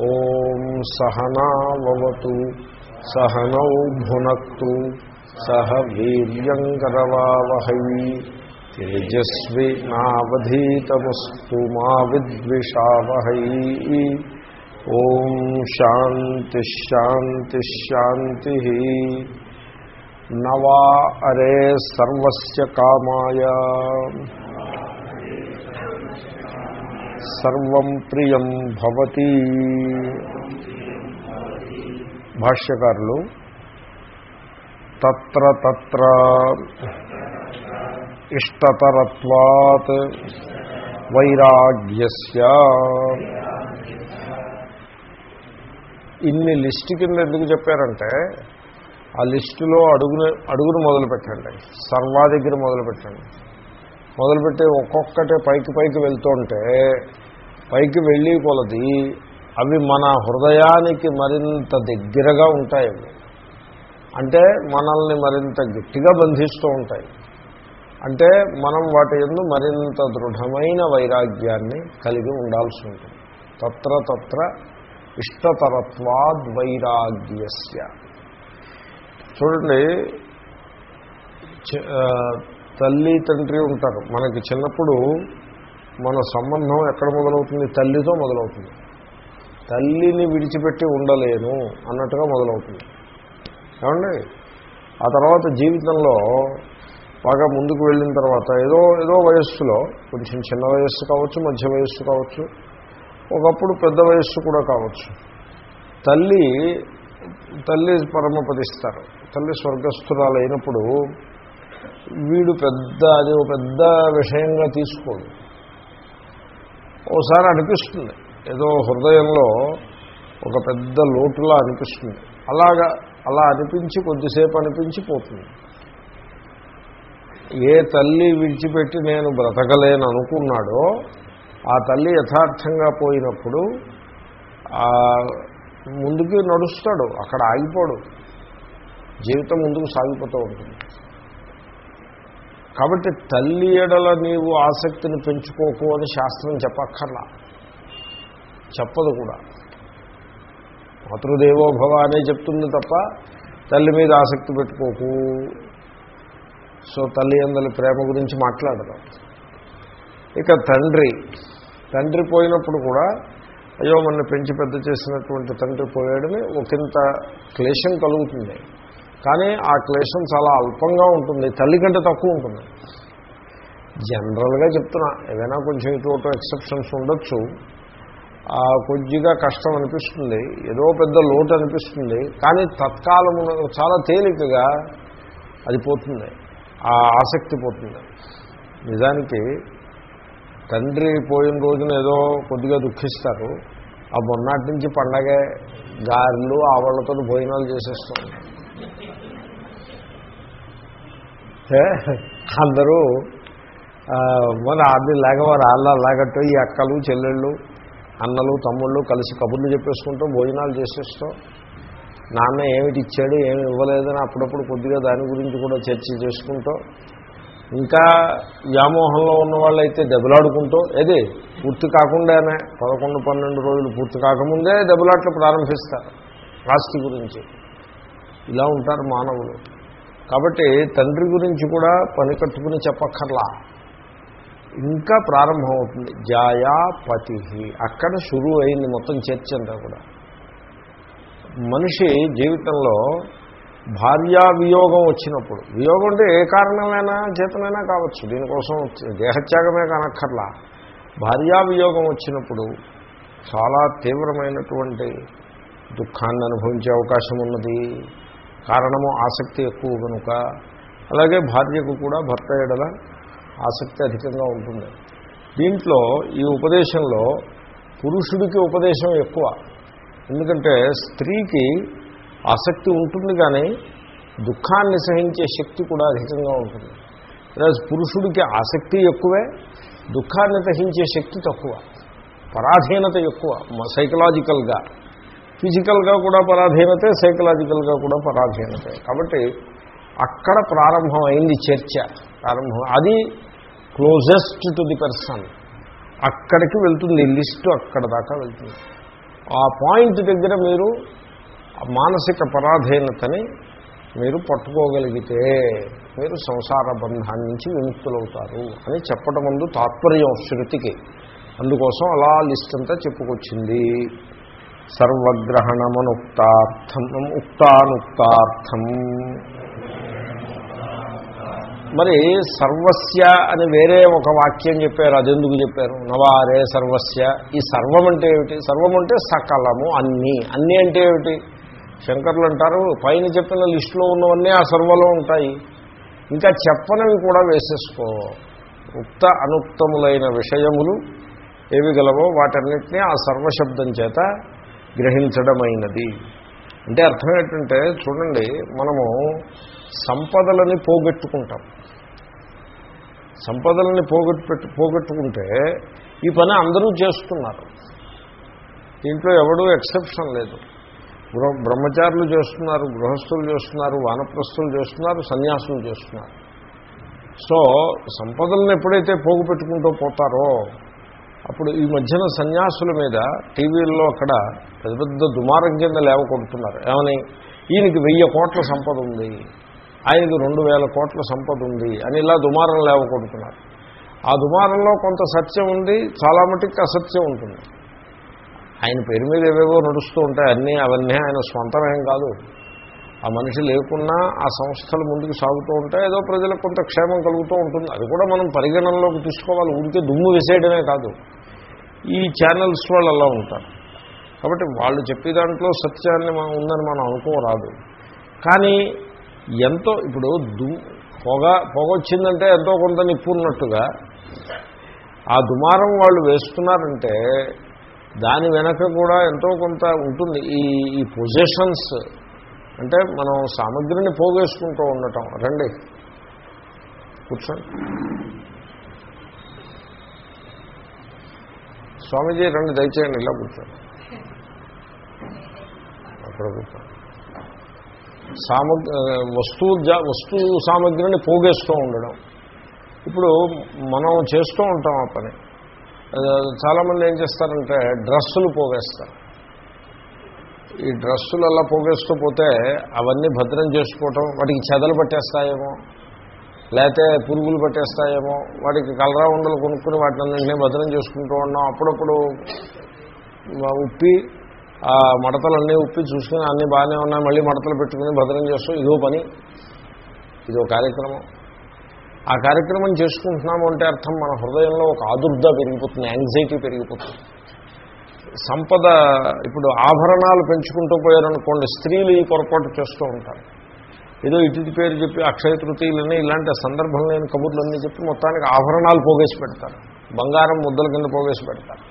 ఓం సహనావతు సహనౌ భునక్తు సహ వీర్యంకరవావహై. తేజస్వి నావధీతమస్తు మా విద్విషావహై. ఓం శాంతిశాంతిశాంతి నవా అరే సర్వస్య కామాయ. సర్వం ప్రియం భవతి. భాష్యకారులు తత్ర తత్ర ఇష్టతరత్వాత్ వైరాగ్యస్య. ఇన్ని లిస్ట్ కింద ఎందుకు చెప్పారంటే ఆ లిస్టులో అడుగును అడుగును మొదలు పెట్టండి సర్వా దగ్గర మొదలు పెట్టండి మొదలుపెట్టి ఒక్కొక్కటే పైకి పైకి వెళ్తుంటే పైకి వెళ్ళి కొలది అవి మన హృదయానికి మరింత దగ్గరగా ఉంటాయి అంటే మనల్ని మరింత గట్టిగా బంధిస్తూ ఉంటాయి. అంటే మనం వాటి ఎందు మరింత దృఢమైన వైరాగ్యాన్ని కలిగి ఉండాల్సి ఉంటుంది. తత్ర తత్ర ఇష్టతరత్వాద్వైరాగ్యస్య చూడండి తల్లి తండ్రి ఉంటారు. మనకి చిన్నప్పుడు మన సంబంధం ఎక్కడ మొదలవుతుంది? తల్లితో మొదలవుతుంది. తల్లిని విడిచిపెట్టి ఉండలేను అన్నట్టుగా మొదలవుతుంది. ఏమండి? ఆ తర్వాత జీవితంలో బాగా ముందుకు వెళ్ళిన తర్వాత ఏదో ఏదో వయస్సులో కొంచెం చిన్న వయస్సు కావచ్చు మధ్య వయస్సు కావచ్చు ఒకప్పుడు పెద్ద వయస్సు కూడా కావచ్చు. తల్లి తల్లి పరమపదిస్తారు. తల్లి స్వర్గస్థురాలు అయినప్పుడు వీడు పెద్ద అది ఒక పెద్ద విషయంగా తీసుకోడు. ఓసారి అనిపిస్తుంది. ఏదో హృదయంలో ఒక పెద్ద లోటులా అనిపిస్తుంది. అలాగా అలా అనిపించి కొద్దిసేపు అనిపించి పోతుంది. ఏ తల్లి విడిచిపెట్టి నేను బ్రతకలేను అనుకున్నాడో ఆ తల్లి యథార్థంగా పోయినప్పుడు ముందుకు నడుస్తాడు అక్కడ ఆగిపోడు. జీవితం ముందుకు సాగిపోతూ ఉంటుంది. కాబట్టి తల్లి ఎడల నీవు ఆసక్తిని పెంచుకోకు అని శాస్త్రం చెప్పక్కర్లా. చెప్పదు కూడా. మాతృదేవోభవ అనే చెప్తుంది తప్ప తల్లి మీద ఆసక్తి పెట్టుకోకు. సో తల్లి అందరి ప్రేమ గురించి మాట్లాడదాం. ఇక తండ్రి. తండ్రి పోయినప్పుడు కూడా అయ్యో మొన్న పెంచి పెద్ద చేసినటువంటి తండ్రి పోయాడని ఒకంత క్లేశం కలుగుతుంది. కానీ ఆ క్లేశం చాలా అల్పంగా ఉంటుంది తల్లి కంటే తక్కువ ఉంటుంది. జనరల్గా చెప్తున్నా ఏదైనా కొంచెం ఇటువంటి ఎక్సెప్షన్స్ ఉండొచ్చు. కొద్దిగా కష్టం అనిపిస్తుంది ఏదో పెద్ద లోటు అనిపిస్తుంది కానీ తత్కాలం చాలా తేలికగా అది పోతుంది ఆ ఆసక్తి పోతుంది. నిజానికి తండ్రి పోయిన రోజున ఏదో కొద్దిగా దుఃఖిస్తారు ఆ మొన్నటి నుంచి పండగే గారెలు ఆవళ్ళతో భోజనాలు చేసేస్తుంది అందరూ మన అది లేకవారు వాళ్ళ లాగట్టు ఈ అక్కలు చెల్లెళ్ళు అన్నలు తమ్ముళ్ళు కలిసి కబుర్లు చెప్పేసుకుంటూ భోజనాలు చేసేస్తాం నాన్న ఏమిటి ఇచ్చాడు ఏమి ఇవ్వలేదని అప్పుడప్పుడు కొద్దిగా దాని గురించి కూడా చర్చ చేసుకుంటూ ఇంకా వ్యామోహంలో ఉన్న వాళ్ళైతే దెబ్బలాడుకుంటూ ఏది? పూర్తి కాకుండానే పదకొండు పన్నెండు రోజులు పూర్తి కాకముందే దెబ్బలాట్లు ప్రారంభిస్తారు. ఆస్తి గురించి. ఇలా ఉంటారు మానవులు. కాబట్టి తండ్రి గురించి కూడా పని కట్టుకుని చెప్పక్కర్లా. ఇంకా ప్రారంభమవుతుంది. జాయా పతి అక్కడ షురు అయింది మొత్తం చర్చ అంతా కూడా. మనిషి జీవితంలో భార్యా వియోగం వచ్చినప్పుడు వియోగం అంటే ఏ కారణమైనా చేతనైనా కావచ్చు. దీనికోసం దేహత్యాగమే కానక్కర్లా. భార్యా వియోగం వచ్చినప్పుడు చాలా తీవ్రమైనటువంటి దుఃఖాన్ని అనుభవించే అవకాశం ఉన్నది. కారణము ఆసక్తి ఎక్కువ కనుక అలాగే భార్యకు కూడా భర్త ఎడల ఆసక్తి అధికంగా ఉంటుంది. దీంట్లో ఈ ఉపదేశంలో పురుషుడికి ఉపదేశం ఎక్కువ. ఎందుకంటే స్త్రీకి ఆసక్తి ఉంటుంది కానీ దుఃఖాన్ని సహించే శక్తి కూడా అధికంగా ఉంటుంది. ఈరోజు పురుషుడికి ఆసక్తి ఎక్కువే దుఃఖాన్ని సహించే శక్తి తక్కువ పరాధీనత ఎక్కువ సైకలాజికల్గా ఫిజికల్గా కూడా పరాధీనతే సైకలాజికల్గా కూడా పరాధీనతే. కాబట్టి అక్కడ ప్రారంభమైంది చర్చ. ప్రారంభం అది క్లోజెస్ట్ టు ది పర్సన్ అక్కడికి వెళ్తుంది లిస్టు అక్కడ దాకా వెళ్తుంది. ఆ పాయింట్ దగ్గర మీరు మానసిక పరాధీనతని మీరు పట్టుకోగలిగితే మీరు సంసార బంధాన్ని నుంచి విముక్తులవుతారు అని చెప్పడం ముందు తాత్పర్యం శృతికి. అందుకోసం అలా లిస్ట్ అంతా చెప్పుకొచ్చింది. సర్వగ్రహణమనుక్తార్థం ఉక్తానుక్తార్థం మరి సర్వస్య అని వేరే ఒక వాక్యం చెప్పారు అదెందుకు చెప్పారు? నవారే సర్వస్య. ఈ సర్వం అంటే ఏమిటి? సర్వం అంటే సకలము అన్నీ. అన్నీ అంటే ఏమిటి? శంకర్లు అంటారు పైన చెప్పిన లిస్టులో ఉన్నవన్నీ ఆ సర్వలో ఉంటాయి. ఇంకా చెప్పనవి కూడా వేసేసుకో. ఉక్త అనుక్తములైన విషయములు ఏవి గలవో వాటన్నిటినీ ఆ సర్వశబ్దం చేత గ్రహించడమైనది. అంటే అర్థం ఏంటంటే చూడండి మనము సంపదలని పోగొట్టుకుంటాం. సంపదలని పోగొట్టు పోగొట్టుకుంటే ఈ పని అందరూ చేస్తున్నారు. దీంట్లో ఎవడూ ఎక్సెప్షన్ లేదు. గృహ బ్రహ్మచారులు చేస్తున్నారు గృహస్థులు చేస్తున్నారు వానప్రస్థులు చేస్తున్నారు సన్యాసులు చేస్తున్నారు. సో సంపదలను ఎప్పుడైతే పోగు పెట్టుకుంటూ పోతారో అప్పుడు ఈ మధ్యన సన్యాసుల మీద టీవీల్లో అక్కడ పెద్ద పెద్ద దుమారం కింద లేవకొడుతున్నారు. ఏమని? ఈయనకి వెయ్యి కోట్ల సంపద ఉంది. ఆయనకి రెండు వేల కోట్ల సంపద ఉంది అని ఇలా దుమారం లేవకొడుతున్నారు. ఆ దుమారంలో కొంత సత్యం ఉంది చాలా మటుకు అసత్యం ఉంటుంది. ఆయన పేరు మీద ఏవేవో నడుస్తూ ఉంటాయి అన్నీ అవన్నీ ఆయన స్వంతమేం కాదు. ఆ మనిషి లేకున్నా ఆ సంస్థలు ముందుకు సాగుతూ ఉంటాయి ఏదో ప్రజలకు కొంత క్షేమం కలుగుతూ ఉంటుంది. అది కూడా మనం పరిగణనలోకి తీసుకోవాలి. ఉంటే దుమ్ము వేసేయడమే కాదు. ఈ ఛానల్స్ వాళ్ళు అలా ఉంటారు. కాబట్టి వాళ్ళు చెప్పే దాంట్లో సత్యాన్ని మనం ఉందని మనం అనుకోరాదు. కానీ ఎంతో ఇప్పుడు దు పొగ పొగ వచ్చిందంటే ఎంతో కొంత నిప్పు ఉన్నట్టుగా ఆ దుమారం వాళ్ళు వేస్తున్నారంటే దాని వెనక కూడా ఎంతో కొంత ఉంటుంది. ఈ ఈ పొజిషన్స్ అంటే మనం సామగ్రిని పోగేసుకుంటూ ఉండటం. రండి. కూర్చోండి. స్వామీజీ రండి దయచేయండి ఇలా కూర్చోండి. అక్కడ కూర్చోండి. సామగ్రి వస్తువు వస్తు సామగ్రిని పోగేస్తూ ఉండడం. ఇప్పుడు మనం చేస్తూ ఉంటాం ఆ పని. చాలామంది ఏం చేస్తారంటే డ్రస్సులు పోగేస్తారు. ఈ డ్రస్సులు అలా పోగేస్తూ పోతే అవన్నీ భద్రం చేసుకోవటం వాటికి చెదలు పట్టేస్తాయేమో. లేకపోతే పురుగులు పట్టేస్తాయేమో. వాటికి కలరా ఉండలు కొనుక్కుని వాటిని అన్నింటినీ భద్రం చేసుకుంటూ ఉన్నాం. అప్పుడప్పుడు ఉప్పి ఆ మడతలన్నీ ఉప్పి చూసుకుని అన్నీ బాగానే ఉన్నాయి. మళ్ళీ మడతలు పెట్టుకుని భద్రం చేస్తాం. ఇదో పని. ఇదో కార్యక్రమం. ఆ కార్యక్రమం చేసుకుంటున్నాము అంటే అర్థం మన హృదయంలో ఒక ఆదుర్ద పెరిగిపోతుంది. యాంగ్జైటీ పెరిగిపోతుంది. సంపద ఇప్పుడు ఆభరణాలు పెంచుకుంటూ పోయారనుకోండి స్త్రీలు ఈ పొరపాటు చేస్తూ ఉంటారు. ఏదో ఇటు పేరు చెప్పి అక్షయ తృతీయులని ఇలాంటి సందర్భం లేని కబుర్లన్నీ చెప్పి మొత్తానికి ఆభరణాలు పోగేసి పెడతారు. బంగారం ముద్దల కింద పోగేసి పెడతారు.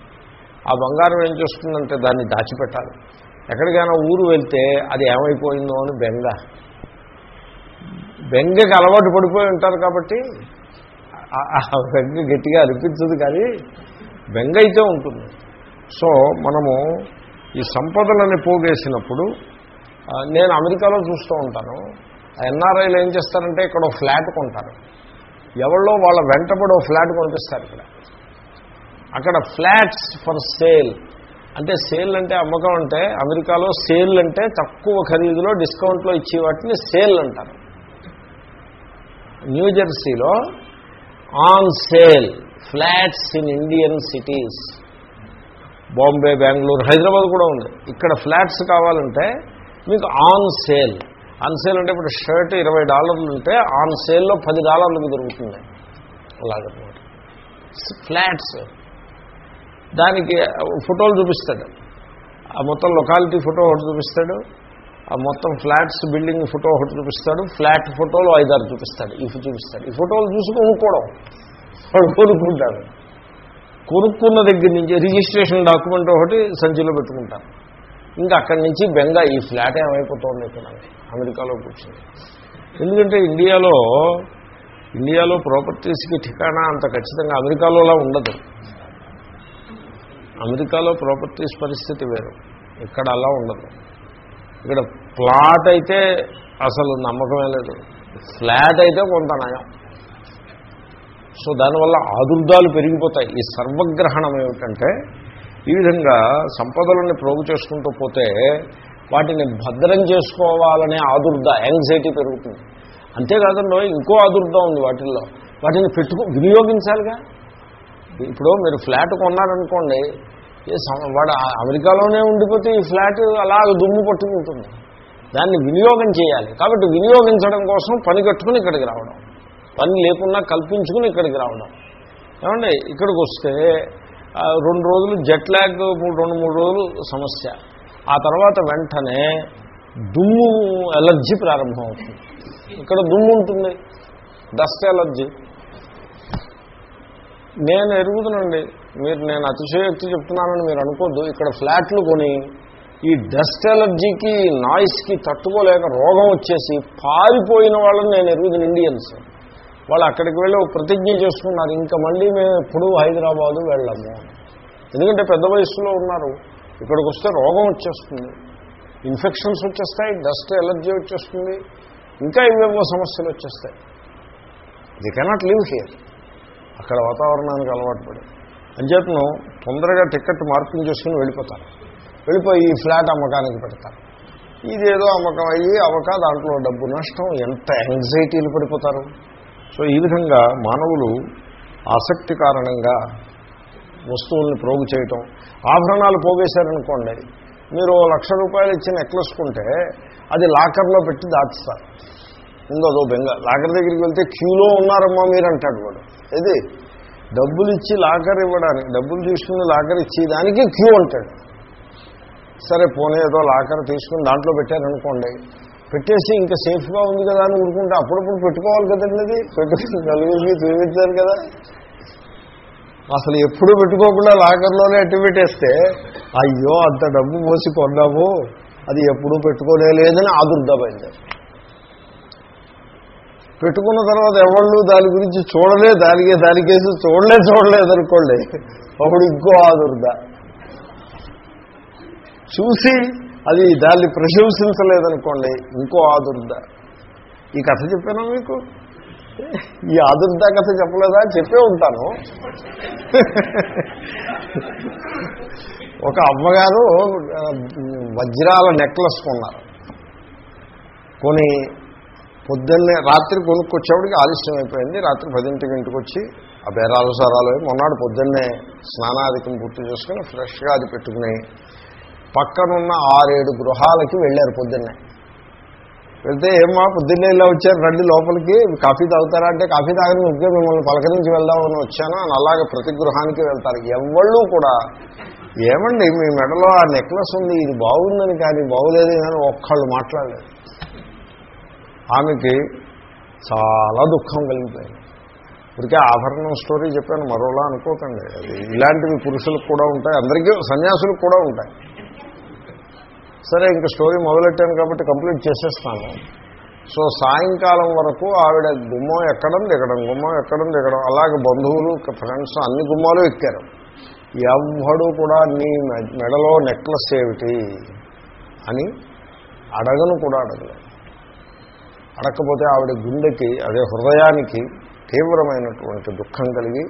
ఆ బంగారం ఏం చేస్తుందంటే దాన్ని దాచిపెట్టాలి. ఎక్కడికైనా ఊరు వెళ్తే అది ఏమైపోయిందో అని బెంగ. బెంగకి అలవాటు పడిపోయి ఉంటారు కాబట్టి బెంగ గట్టిగా అనిపించదు కానీ బెంగ అయితే ఉంటుంది. సో మనము ఈ సంపదలని పోగేసినప్పుడు నేను అమెరికాలో చూస్తూ ఉంటాను. ఎన్ఆర్ఐలు ఏం చేస్తారంటే ఇక్కడ ఫ్లాట్ కొంటారు. ఎవరిలో వాళ్ళ వెంటబడి ఫ్లాట్ కొనిపిస్తారు ఇక్కడ. అక్కడ ఫ్లాట్స్ ఫర్ సేల్. అంటే సేల్ అంటే అమ్మకం అంటే అమెరికాలో సేల్ అంటే తక్కువ ఖరీదులో డిస్కౌంట్లో ఇచ్చే వాటిని సేల్ అంటారు. న్యూజెర్సీలో on sale flats in Indian cities. Bombay Bengaluru Hyderabad కూడా ఉంది. ఇక్కడ ఫ్లాట్స్ కావాలంటే మీకు ఆన్ సేల్. ఆన్ సేల్ అంటే ఇప్పుడు షర్ట్ ఇరవై డాలర్లు ఉంటే ఆన్ సేల్లో పది డాలర్లకు దొరుకుతుంది. అలాగనమాట. ఫ్లాట్స్ దానికి ఫోటోలు చూపిస్తాడు. ఆ మొత్తం లొకాలిటీ ఫోటో ఒకటి చూపిస్తాడు. ఆ మొత్తం ఫ్లాట్స్ బిల్డింగ్ ఫోటో ఒకటి చూపిస్తాడు. ఫ్లాట్ ఫోటోలు ఐదారు చూపిస్తాడు. ఇవి చూపిస్తాడు. ఈ ఫోటోలు చూసి కొనుక్కోవడం. వాడు కొనుక్కుంటాడు. కొనుక్కున్న దగ్గర నుంచి రిజిస్ట్రేషన్ డాక్యుమెంట్ ఒకటి సంచిలో పెట్టుకుంటాను ఇంకా అక్కడి నుంచి బెంగ ఈ ఫ్లాట్ ఏమైపోతుంది ఇక్కడ అమెరికాలో కూర్చుంది. ఎందుకంటే ఇండియాలో ఇండియాలో ప్రాపర్టీస్కి ఠికానా అంత ఖచ్చితంగా అమెరికాలోలా ఉండదు. అమెరికాలో ప్రాపర్టీస్ పరిస్థితి వేరు. ఇక్కడ అలా ఉండదు. ఇక్కడ ప్లాట్ అయితే అసలు నమ్మకమే లేదు. ఫ్లాట్ అయితే కొంత నయం. సో దానివల్ల ఆదుర్దాలు పెరిగిపోతాయి. ఈ సర్వగ్రహణం ఏమిటంటే ఈ విధంగా సంపదలని ప్రోగు చేసుకుంటూ పోతే వాటిని భద్రం చేసుకోవాలనే ఆదుర్ద యాంగ్జైటీ పెరుగుతుంది. అంతేకాదండి ఇంకో ఆదుర్ద ఉంది వాటిల్లో. వాటిని పెట్టుకు వినియోగించాలిగా? ఇప్పుడు మీరు ఫ్లాట్ కొన్నారనుకోండి వాడు ఆ- అమెరికాలోనే ఉండిపోతే ఈ ఫ్లాట్ అలా దుమ్ము పట్టుకుంటుంది. దాన్ని వినియోగం చేయాలి. కాబట్టి వినియోగించడం కోసం పని కట్టుకుని ఇక్కడికి రావడం. పని లేకుండా కల్పించుకుని ఇక్కడికి రావడం. ఏమండి? ఇక్కడికి వస్తే రెండు రోజులు జెట్ ల్యాగ్ మూడు రెండు మూడు రోజులు సమస్య. ఆ తర్వాత వెంటనే దుమ్ము ఎలర్జీ ప్రారంభం అవుతుంది ఇక్కడ దుమ్ము ఉంటుంది. డస్ట్ ఎలర్జీ నేను ఎరుగుతునండి మీరు నేను అతిశయోక్తి చెప్తున్నానని మీరు అనుకోద్దు. ఇక్కడ ఫ్లాట్లు కొని ఈ డస్ట్ ఎలర్జీకి నాయిస్కి తట్టుకోలేక రోగం వచ్చేసి పారిపోయిన వాళ్ళని నేను ఎరుగుతున్న ఇండియన్స్ వాళ్ళు అక్కడికి వెళ్ళి ప్రతిజ్ఞ చేసుకున్నారు ఇంకా మళ్ళీ మేము ఎప్పుడూ హైదరాబాదు వెళ్ళము. ఎందుకంటే పెద్ద వయసులో ఉన్నారు. ఇక్కడికి వస్తే రోగం వచ్చేస్తుంది. ఇన్ఫెక్షన్స్ వచ్చేస్తాయి డస్ట్ ఎలర్జీ వచ్చేస్తుంది ఇంకా ఇవేవో సమస్యలు వచ్చేస్తాయి. ది కెనాట్ లివ్ హియర్ అక్కడ వాతావరణానికి అలవాటు పడి. అంచేతను తొందరగా టికెట్ మార్పింగ్ చేసుకుని వెళ్ళిపోతారు. వెళ్ళిపోయి ఈ ఫ్లాట్ అమ్మకానికి పెడతారు. ఇదేదో అమ్మకం అయ్యి అవక దాంట్లో డబ్బు నష్టం. ఎంత యాంగ్జైటీలు పడిపోతారు. సో ఈ విధంగా మానవులు ఆసక్తి కారణంగా వస్తువుల్ని ప్రోగు చేయటం. ఆభరణాలు పోగేశారనుకోండి మీరు ఓ లక్ష రూపాయలు ఇచ్చి నెక్లెస్ కొంటే అది లాకర్లో పెట్టి దాచుస్తారు ఇంకో అదో బెంగ లాకర్ దగ్గరికి వెళ్తే క్యూలో ఉన్నారమ్మా మీరు అంటాడు వాడు. ఇది డబ్బులు ఇచ్చి లాకర్ ఇవ్వడానికి డబ్బులు తీసుకుని లాకర్ ఇచ్చి దానికి క్యూ అంటాడు. సరే పోనీ ఏదో లాకర్ తీసుకుని దాంట్లో పెట్టారనుకోండి పెట్టేసి ఇంకా సేఫ్గా ఉంది కదా అని ఊరుకుంటే. అప్పుడప్పుడు పెట్టుకోవాలి కదండి అది పెట్టుకుని నలుగురికి చూపించారు కదా. అసలు ఎప్పుడు పెట్టుకోకుండా లాకర్లోనే అట్టు పెట్టేస్తే అయ్యో అంత డబ్బు మోసి కొన్నాము. అది ఎప్పుడూ పెట్టుకోలే లేదని ఆదుర్దమైంది. పెట్టుకున్న తర్వాత ఎవళ్ళు దాని గురించి చూడలే దానికే దానికేసి చూడలే చూడలేదు అనుకోండి. అప్పుడు ఇంకో ఆదుర్ద. చూసి అది దాన్ని ప్రశంసించలేదనుకోండి ఇంకో ఆదుర్ద. ఈ కథ చెప్పానా మీకు? ఈ ఆదుర్ద కథ చెప్పలేదా? చెప్పే ఉంటాను. ఒక అమ్మగారు వజ్రాల నెక్లెస్ కొన్నారు. కొని పొద్దున్నే రాత్రి కొనుక్కొచ్చేవాడికి ఆలస్యం అయిపోయింది. రాత్రి పదింటికి ఇంటికి వచ్చి ఆ బేరాలు సరాలు మొన్నాడు పొద్దున్నే స్నానాధికం పూర్తి చేసుకుని ఫ్రెష్గా అది పెట్టుకుని పక్కనున్న ఆరేడు గృహాలకి వెళ్ళారు పొద్దున్నే. వెళ్తే ఏమా పొద్దున్నే ఇలా వచ్చారు రండి లోపలికి కాఫీ తాగుతారా అంటే కాఫీ తాగని ముగ్గురు మిమ్మల్ని పలకరించి వెళ్దామని వచ్చాను అని అలాగే ప్రతి గృహానికి వెళ్తారు. ఎవళ్ళు కూడా ఏమండి మీ మెడలో ఆ నెక్లెస్ ఉంది ఇది బాగుందని కానీ బాగులేదు కానీ ఒక్కళ్ళు మాట్లాడలేదు. ఆమెకి చాలా దుఃఖం కలిగిపోయింది. ఇప్పటికే ఆభరణం స్టోరీ చెప్పాను మరోలా అనుకోకండి. అది ఇలాంటివి పురుషులకు కూడా ఉంటాయి అందరికీ సన్యాసులకు కూడా ఉంటాయి. సరే ఇంకా స్టోరీ మొదలెట్టాను కాబట్టి కంప్లీట్ చేసేస్తాను. సో సాయంకాలం వరకు ఆవిడ గుమ్మం ఎక్కడం దిగడం గుమ్మం ఎక్కడం దిగడం. అలాగే బంధువులు ఫ్రెండ్స్ అన్ని గుమ్మాలు ఎక్కారు. ఎవ్వడు కూడా నీ మె- మెడలో నెక్లెస్ ఏమిటి అని అడగను కూడా అడగలేదు. అడగకపోతే ఆవిడ గుండెకి అదే హృదయానికి తీవ్రమైనటువంటి దుఃఖం కలిగి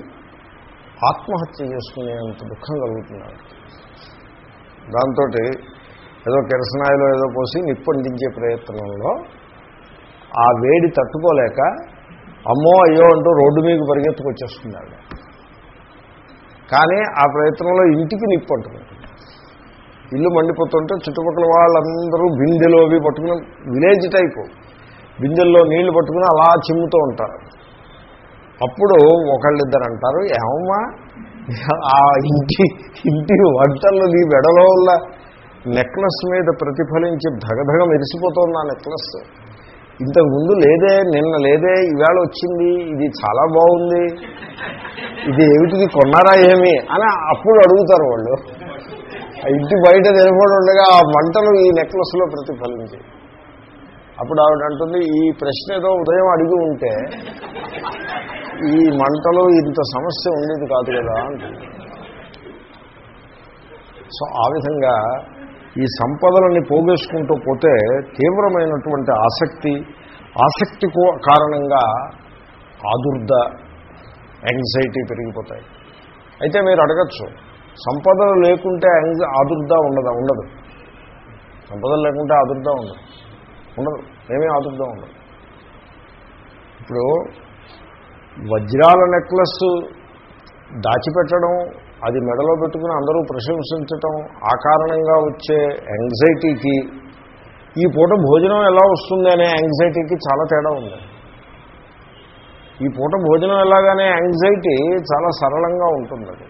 ఆత్మహత్య చేసుకునేంత దుఃఖం కలుగుతున్నాడు దాంతో ఏదో కిరసనాయిలో ఏదో పోసి నిప్పొందించే ప్రయత్నంలో ఆ వేడి తట్టుకోలేక అమ్మో అయ్యో అంటూ రోడ్డు మీద పరిగెత్తుకొచ్చేస్తుంది ఆవిడ కానీ ఆ ప్రయత్నంలో ఇంటికి నిప్పు అంటుకుంటుంది ఇల్లు మండిపోతుంటే చుట్టుపక్కల వాళ్ళందరూ బిందెలు అవి పట్టుకుని విలేజ్ టైపు బిందెల్లో నీళ్ళు పట్టుకుని అలా చిమ్ముతూ ఉంటారు. అప్పుడు ఒకళ్ళిద్దరు అంటారు ఏమమ్మా ఆ ఇంటి ఇంటి వంటల్లో నీ మెడలో ఉన్న నెక్లెస్ మీద ప్రతిఫలించి ధగధగ మెరిసిపోతుంది ఆ నెక్లెస్. ఇంతకుముందు లేదే నిన్న లేదే ఈవేళ వచ్చింది ఇది చాలా బాగుంది ఇది ఏమిటిది కొన్నారా ఏమి అని అప్పుడు అడుగుతారు వాళ్ళు. ఇంటి బయట నిలబడి ఉండగా ఆ మంటలు ఈ నెక్లెస్లో ప్రతిఫలించి. అప్పుడు ఆవిడ అంటుంది ఈ ప్రశ్న ఏదో ఉదయం అడిగి ఉంటే ఈ మంటలో ఇంత సమస్య ఉండేది కాదు కదా అంటుంది. సో ఆ విధంగా ఈ సంపదలని పోగేసుకుంటూ పోతే తీవ్రమైనటువంటి ఆసక్తి ఆసక్తి కారణంగా ఆదుర్ద యాంగ్జైటీ పెరిగిపోతాయి. అయితే మీరు అడగచ్చు సంపదలు లేకుంటే ఆదుర్ద ఉండదా? ఉండదు. సంపదలు లేకుంటే ఆదుర్ద ఉండదు. ఉండదు. ఏమీ ఆదుర్ద ఉండదు. ఇప్పుడు వజ్రాల నెక్లెస్ దాచిపెట్టడం అది మెడలో పెట్టుకుని అందరూ ప్రశంసించటం ఆ కారణంగా వచ్చే యాంగ్జైటీకి ఈ పూట భోజనం ఎలా వస్తుంది అనే యాంగ్జైటీకి చాలా తేడా ఉంది. ఈ పూట భోజనం ఎలాగానే యాంగ్జైటీ చాలా సరళంగా ఉంటుంది అది.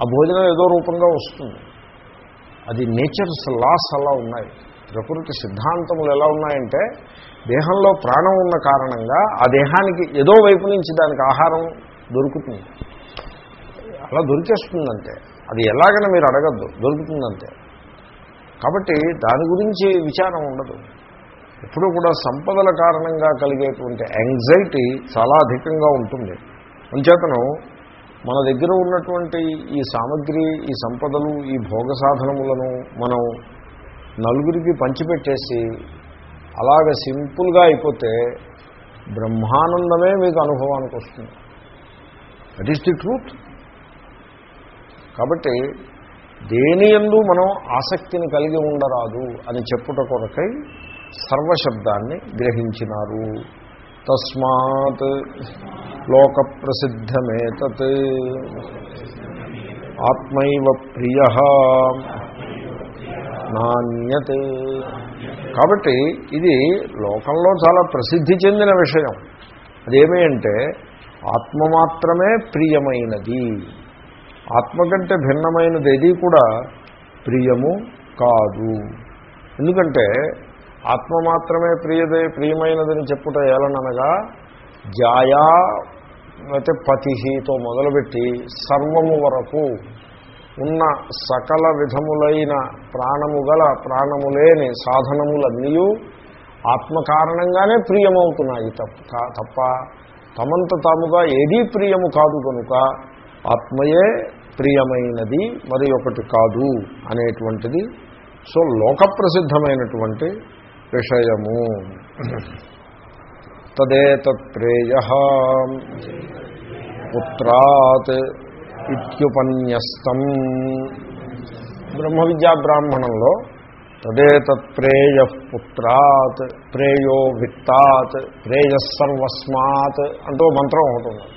ఆ భోజనం ఏదో రూపంగా వస్తుంది. అది నేచర్స్ లాస్ అలా ఉన్నాయి. ప్రకృతి సిద్ధాంతములు ఎలా ఉన్నాయంటే దేహంలో ప్రాణం ఉన్న కారణంగా ఆ దేహానికి ఏదో వైపు నుంచి దానికి ఆహారం దొరుకుతుంది. అలా దొరికేస్తుందంటే. అది ఎలాగైనా మీరు అడగద్దు దొరుకుతుందంతే కాబట్టి దాని గురించి విచారం ఉండదు. ఎప్పుడూ కూడా సంపదల కారణంగా కలిగేటువంటి యాంగ్జైటీ చాలా అధికంగా ఉంటుంది. అంచేతను మన దగ్గర ఉన్నటువంటి ఈ సామగ్రి ఈ సంపదలు ఈ భోగ సాధనములను మనం నలుగురికి పంచిపెట్టేసి అలాగ సింపుల్గా అయిపోతే బ్రహ్మానందమే మీకు అనుభవానికి వస్తుంది. దట్ ఈస్ ది ట్రూత్ కాబట్టి దేని ఎందు మనం ఆసక్తిని కలిగి ఉండరాదు అని చెప్పుట కొరకై సర్వశబ్దాన్ని గ్రహించినారు. తస్మాత్ లోక ప్రసిద్ధమేతత్ ఆత్మైవ ప్రియ నాణ్యత్. కాబట్టి ఇది లోకంలో చాలా ప్రసిద్ధి చెందిన విషయం. అదేమి అంటే ఆత్మ మాత్రమే ప్రియమైనది. ఆత్మ కంటే భిన్నమైనది ఏది కూడా ప్రియము కాదు. ఎందుకంటే ఆత్మ మాత్రమే ప్రియదే ప్రియమైనదని చెప్పుట ఏలననగా జాయా అయితే పతిహితో మొదలుపెట్టి సర్వము వరకు ఉన్న సకల విధములైన ప్రాణము గల ప్రాణము లేని సాధనములన్నీ ఆత్మ కారణంగానే ప్రియమవుతున్నాయి తప్ప తప్ప తమంత తాముగా ఏదీ ప్రియము కాదు కనుక ఆత్మయే ప్రియమైనది మరి ఒకటి కాదు అనేటువంటిది. సో లోక ప్రసిద్ధమైనటువంటి విషయము తదేతత్ప్రేయ పుత్రాత్ ఇత్యుపన్యస్తం. బ్రహ్మ విద్యా బ్రాహ్మణంలో తదేతత్ప్రేయ పుత్రాత్ ప్రేయో విత్తాత్ ప్రేయసర్వస్మాత్ అంటూ మంత్రం ఒకటి ఉన్నది.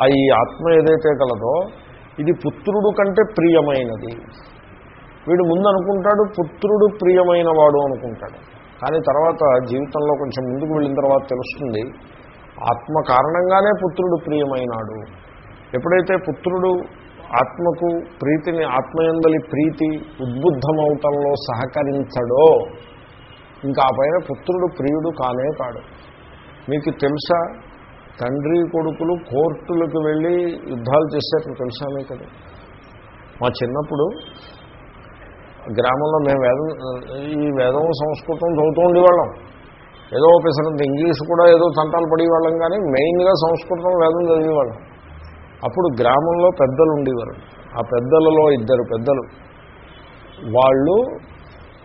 ఆ ఈ ఆత్మ ఏదైతే కలదో ఇది పుత్రుడు కంటే ప్రియమైనది. వీడు ముందు అనుకుంటాడు పుత్రుడు ప్రియమైన వాడు అనుకుంటాడు. కానీ తర్వాత జీవితంలో కొంచెం ముందుకు వెళ్ళిన తర్వాత తెలుస్తుంది ఆత్మ కారణంగానే పుత్రుడు ప్రియమైనాడు. ఎప్పుడైతే పుత్రుడు ఆత్మకు ప్రీతిని ఆత్మయందలి ప్రీతి ఉద్బుద్ధమవటంలో సహకరించడో ఇంకా ఆ పైన పుత్రుడు ప్రియుడు కానే కాడు. మీకు తెలుసా? తండ్రి కొడుకులు కోర్టులకు వెళ్ళి యుద్ధాలు చేశారు తెలుసా మీకు మా చిన్నప్పుడు గ్రామంలో మేము వేదం ఈ వేదం సంస్కృతం చదువుతూ ఉండేవాళ్ళం. ఏదో పెసరంత ఇంగ్లీష్ కూడా ఏదో తంటాలు పడేవాళ్ళం కానీ మెయిన్గా సంస్కృతం వేదం చదివేవాళ్ళం. అప్పుడు గ్రామంలో పెద్దలు ఉండేవారు. ఆ పెద్దలలో ఇద్దరు పెద్దలు. వాళ్ళు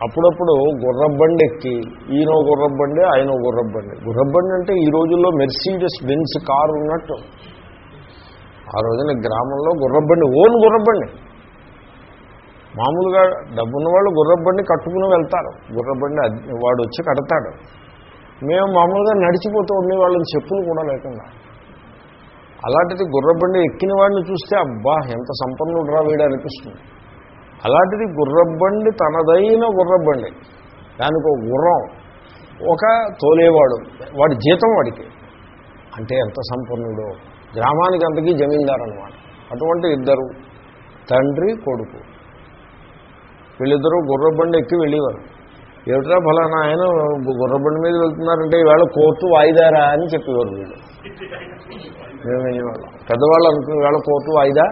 అప్పుడప్పుడు గుర్రబండి ఎక్కి ఈయన గుర్రబండి ఆయన గుర్రబండి. గుర్రబండి అంటే ఈ రోజుల్లో మెర్సీడెస్ బెన్స్ కారు ఉన్నట్టు. ఆ రోజున గ్రామంలో గుర్రబండి ఓన్ గుర్రబండి. మామూలుగా డబ్బున్న వాళ్ళు గుర్రబండి కట్టుకుని వెళ్తారు. గుర్రబండి వాడు వచ్చి కడతాడు. మేము మామూలుగా నడిచిపోతూ ఉండేవాళ్ళని చెప్పులు కూడా లేకుండా. అలాంటిది గుర్రబండి ఎక్కిన వాడిని చూస్తే అబ్బా ఎంత సంపన్నుడు రా వీడు అనిపిస్తుంది. అలాంటిది గుర్రబండి తనదైన గుర్రబండి. దానికి ఒక గుర్రం. ఒక తోలేవాడు. వాడి జీతం వాడికి. అంటే ఎంత సంపన్నుడో. గ్రామానికి అంతకీ జమీందారు అనమాట అటువంటి ఇద్దరు. తండ్రి కొడుకు. వీళ్ళిద్దరూ గుర్రబండి ఎక్కి వెళ్ళేవారు. ఏమిట్రా ఫలానా ఆయన? గుర్రబండి మీద వెళ్తున్నారంటే ఈవేళ కోర్టు వాయిదారా అని చెప్పేవారు వీళ్ళు. మేము వెళ్ళేవాళ్ళం పెద్దవాళ్ళు అనుకున్న వేళ కోర్టు వాయిదా?